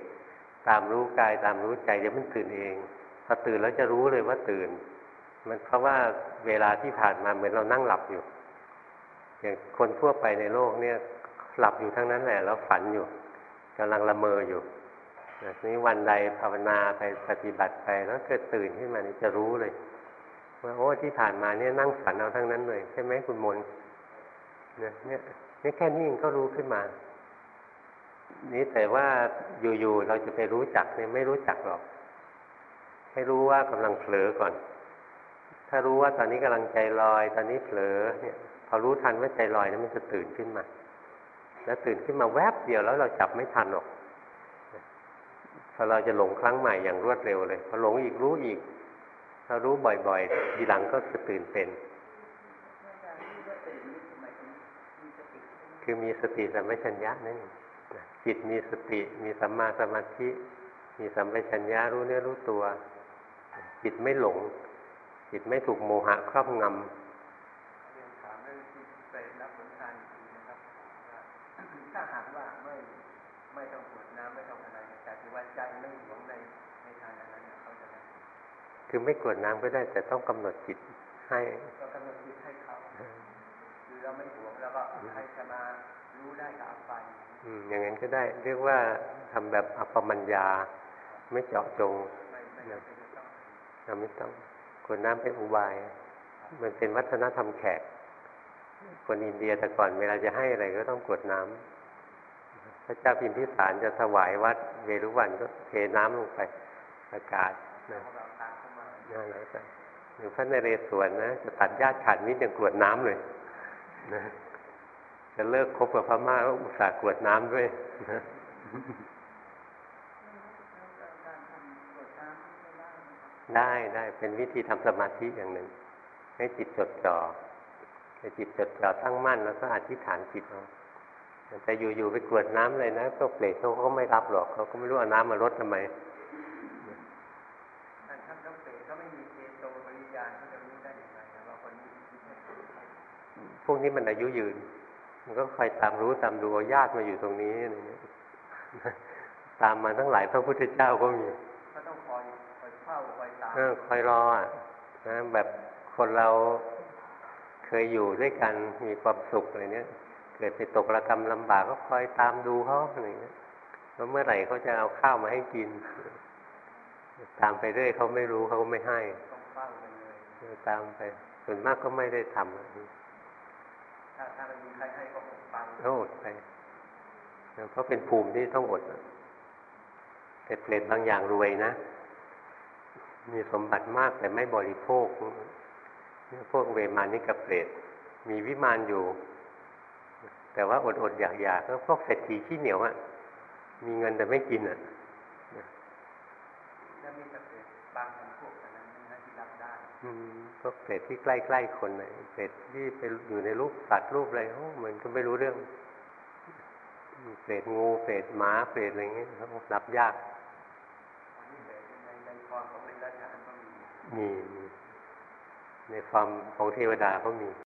ตามรู้กายตามรู้ใจเดี๋ยวมันตื่นเอง อตื่นแล้วจะรู้เลยว่าตื่น มันเพราะว่าเวลาที่ผ่านมาเหมือนเรานั่งหลับอยู่ อย่างคนทั่วไปในโลกเนี่ยหลับอยู่ทั้งนั้นแหละแล้วฝันอยู่กำลังละเมออยู่นี้วันใดภาวนาไปปฏิบัติไปแล้วเกิดตื่นขึ้นมานี่จะรู้เลยว่าโอ้ที่ผ่านมาเนี่ยนั่งฝันเอาทั้งนั้นเลยใช่ไหมคุณมนเนี่ยเนี่ยแค่นี้เองก็รู้ขึ้นมา นี่แต่ว่าอยู่ๆเราจะไปรู้จักเนี่ยไม่รู้จักหรอก ให้รู้ว่ากำลังเผลอก่อน ถ้ารู้ว่าตอนนี้กำลังใจลอย ตอนนี้เผลอเนี่ย พอรู้ทันว่าใจลอยนั้นมันจะตื่นขึ้นมา แล้วตื่นขึ้นมาแวบเดียวแล้วเราจับไม่ทันหรอกพอเราจะหลงครั้งใหม่อย่างรวดเร็วเลยพอหลงอีกรู้อีกถ้ารู้บ่อยๆทีหลังก็จะตื่นเป็น คือมีสติสัมปชัญญะนั่นจิตมีสติ มีสัมมาสมาธิมีสัมปชัญญะรู้เนื้อรู้ตัว จิตไม่หลง จิตไม่ถูกโมหะครอบงเรียนถามเรื่องที่เปรตรับผลทานอีกทีนะครับว่าถ้าหากว่าไม่ไม่ต้องกรวดน้ำไม่ต้องอะไรแต่ที่ว่าใจไม่หวงในในทานอันนั้นน่ะเขาจะได้ำคือไม่กรวดน้ำก็ได้ แต่ต้องกำหนดจิตให้ก็กำหนดจิตให้เขาคือเราไม่หวงแล้วก็ใครจะมารู้ได้ก็เอาไปอืมอย่างนั้นก็ได้ เรียกว่าทำแบบอัปปมัญญา ไม่เจาะจงไม่ไม่จำ เป็นจะต้องเราไม่ต้องกวดน้ำเป็นอุบาย มันเป็นวัฒนธรรมแขก คนอินเดียแต่ก่อนเวลาจะให้อะไรก็ต้องกวดน้ำพระเจ้าพิมพิสารจะถวายวัดเวรุวันก็เทน้ำลงไปอากาศนะเอาเราตามเข้ามานั่นแหละครับหรือพระนเรศวรนะจะตัดญาติขาดมิตรยังกรวดน้ำเลยนะจะเลิกคบกับพม่าก็อุตส่าห์กรวดน้ำด้วยนะ แล้วการทำกดน้ำ ไม่ได้นะคะได้ได้เป็นวิธีทำสมาธิอย่างหนึ่ง ให้จิตจดจ่อให้จิตจดจ่อตั้งมั่นแล้วก็อธิษฐานจิตเอาแต่อยู่ๆไปกรวดน้ำเลยนะพวกเปรตเขาก็ไม่รับหรอกเขาก็ไม่รู้เอาน้ำมารดทำไมท่านท่านต้องเปรตเขาไม่มีเจโตปริยานเขาจะรู้ได้ยังไงนะว่าคนนี้คิดไม่ถูกพวกนี้มันอายุยืน มันก็คอยตามรู้ตามดูเอาญาติมาอยู่ตรงนี้อะไรเงี้ยตามมาทั้งหลายพระพุทธเจ้าก็มี ก็ต้องคอยคอยเฝ้า คอยตามเออคอยรออะนะแบบคนเราเคยอยู่ด้วยกันมีความสุขอะไรเนี้ยเกิดไปตกระกรรมลำบากก็คอยตามดูเขาอะไรเงี้ยว่าเมื่อไหร่เขาจะเอาข้าวมาให้กิน ตามไปเรื่อยเขาไม่รู้เขาก็ไม่ให้ต้องเฝ้าไปเลยเออตามไปส่วนมากก็ไม่ได้ทำอะถ้าถ้ามันมีใครให้ก็คงไปก็อดไปเพราะเป็นภูมิที่ต้องอดอะแต่เปรตบางอย่างรวยนะ มีสมบัติมากแต่ไม่บริโภคเนี่ยพวกเวมานิกับเปรตมีวิมานอยู่ แต่ว่าอดอดๆอยากอยากๆก็พวกเศรษฐีขี้เหนียวอะ่ะ มีเงินแต่ไม่กินอะ่ะแล้วมีแต่เปรตบางคนพวกเท่านั้นนะที่รับได้อืมพวกเปรตที่ใกล้ๆคนน่ะเปรตที่ไปอยู่ในรูปสัตว์รูปอะไรโอ้มันก็ไม่รู้เรื่องเปรตงูเปรตหมาเปรตอะไรเงี้ยเขารับยาก อันนี้เลยในในความของเป็นราชาก็มี มี มี ในความของเทวดาก็มี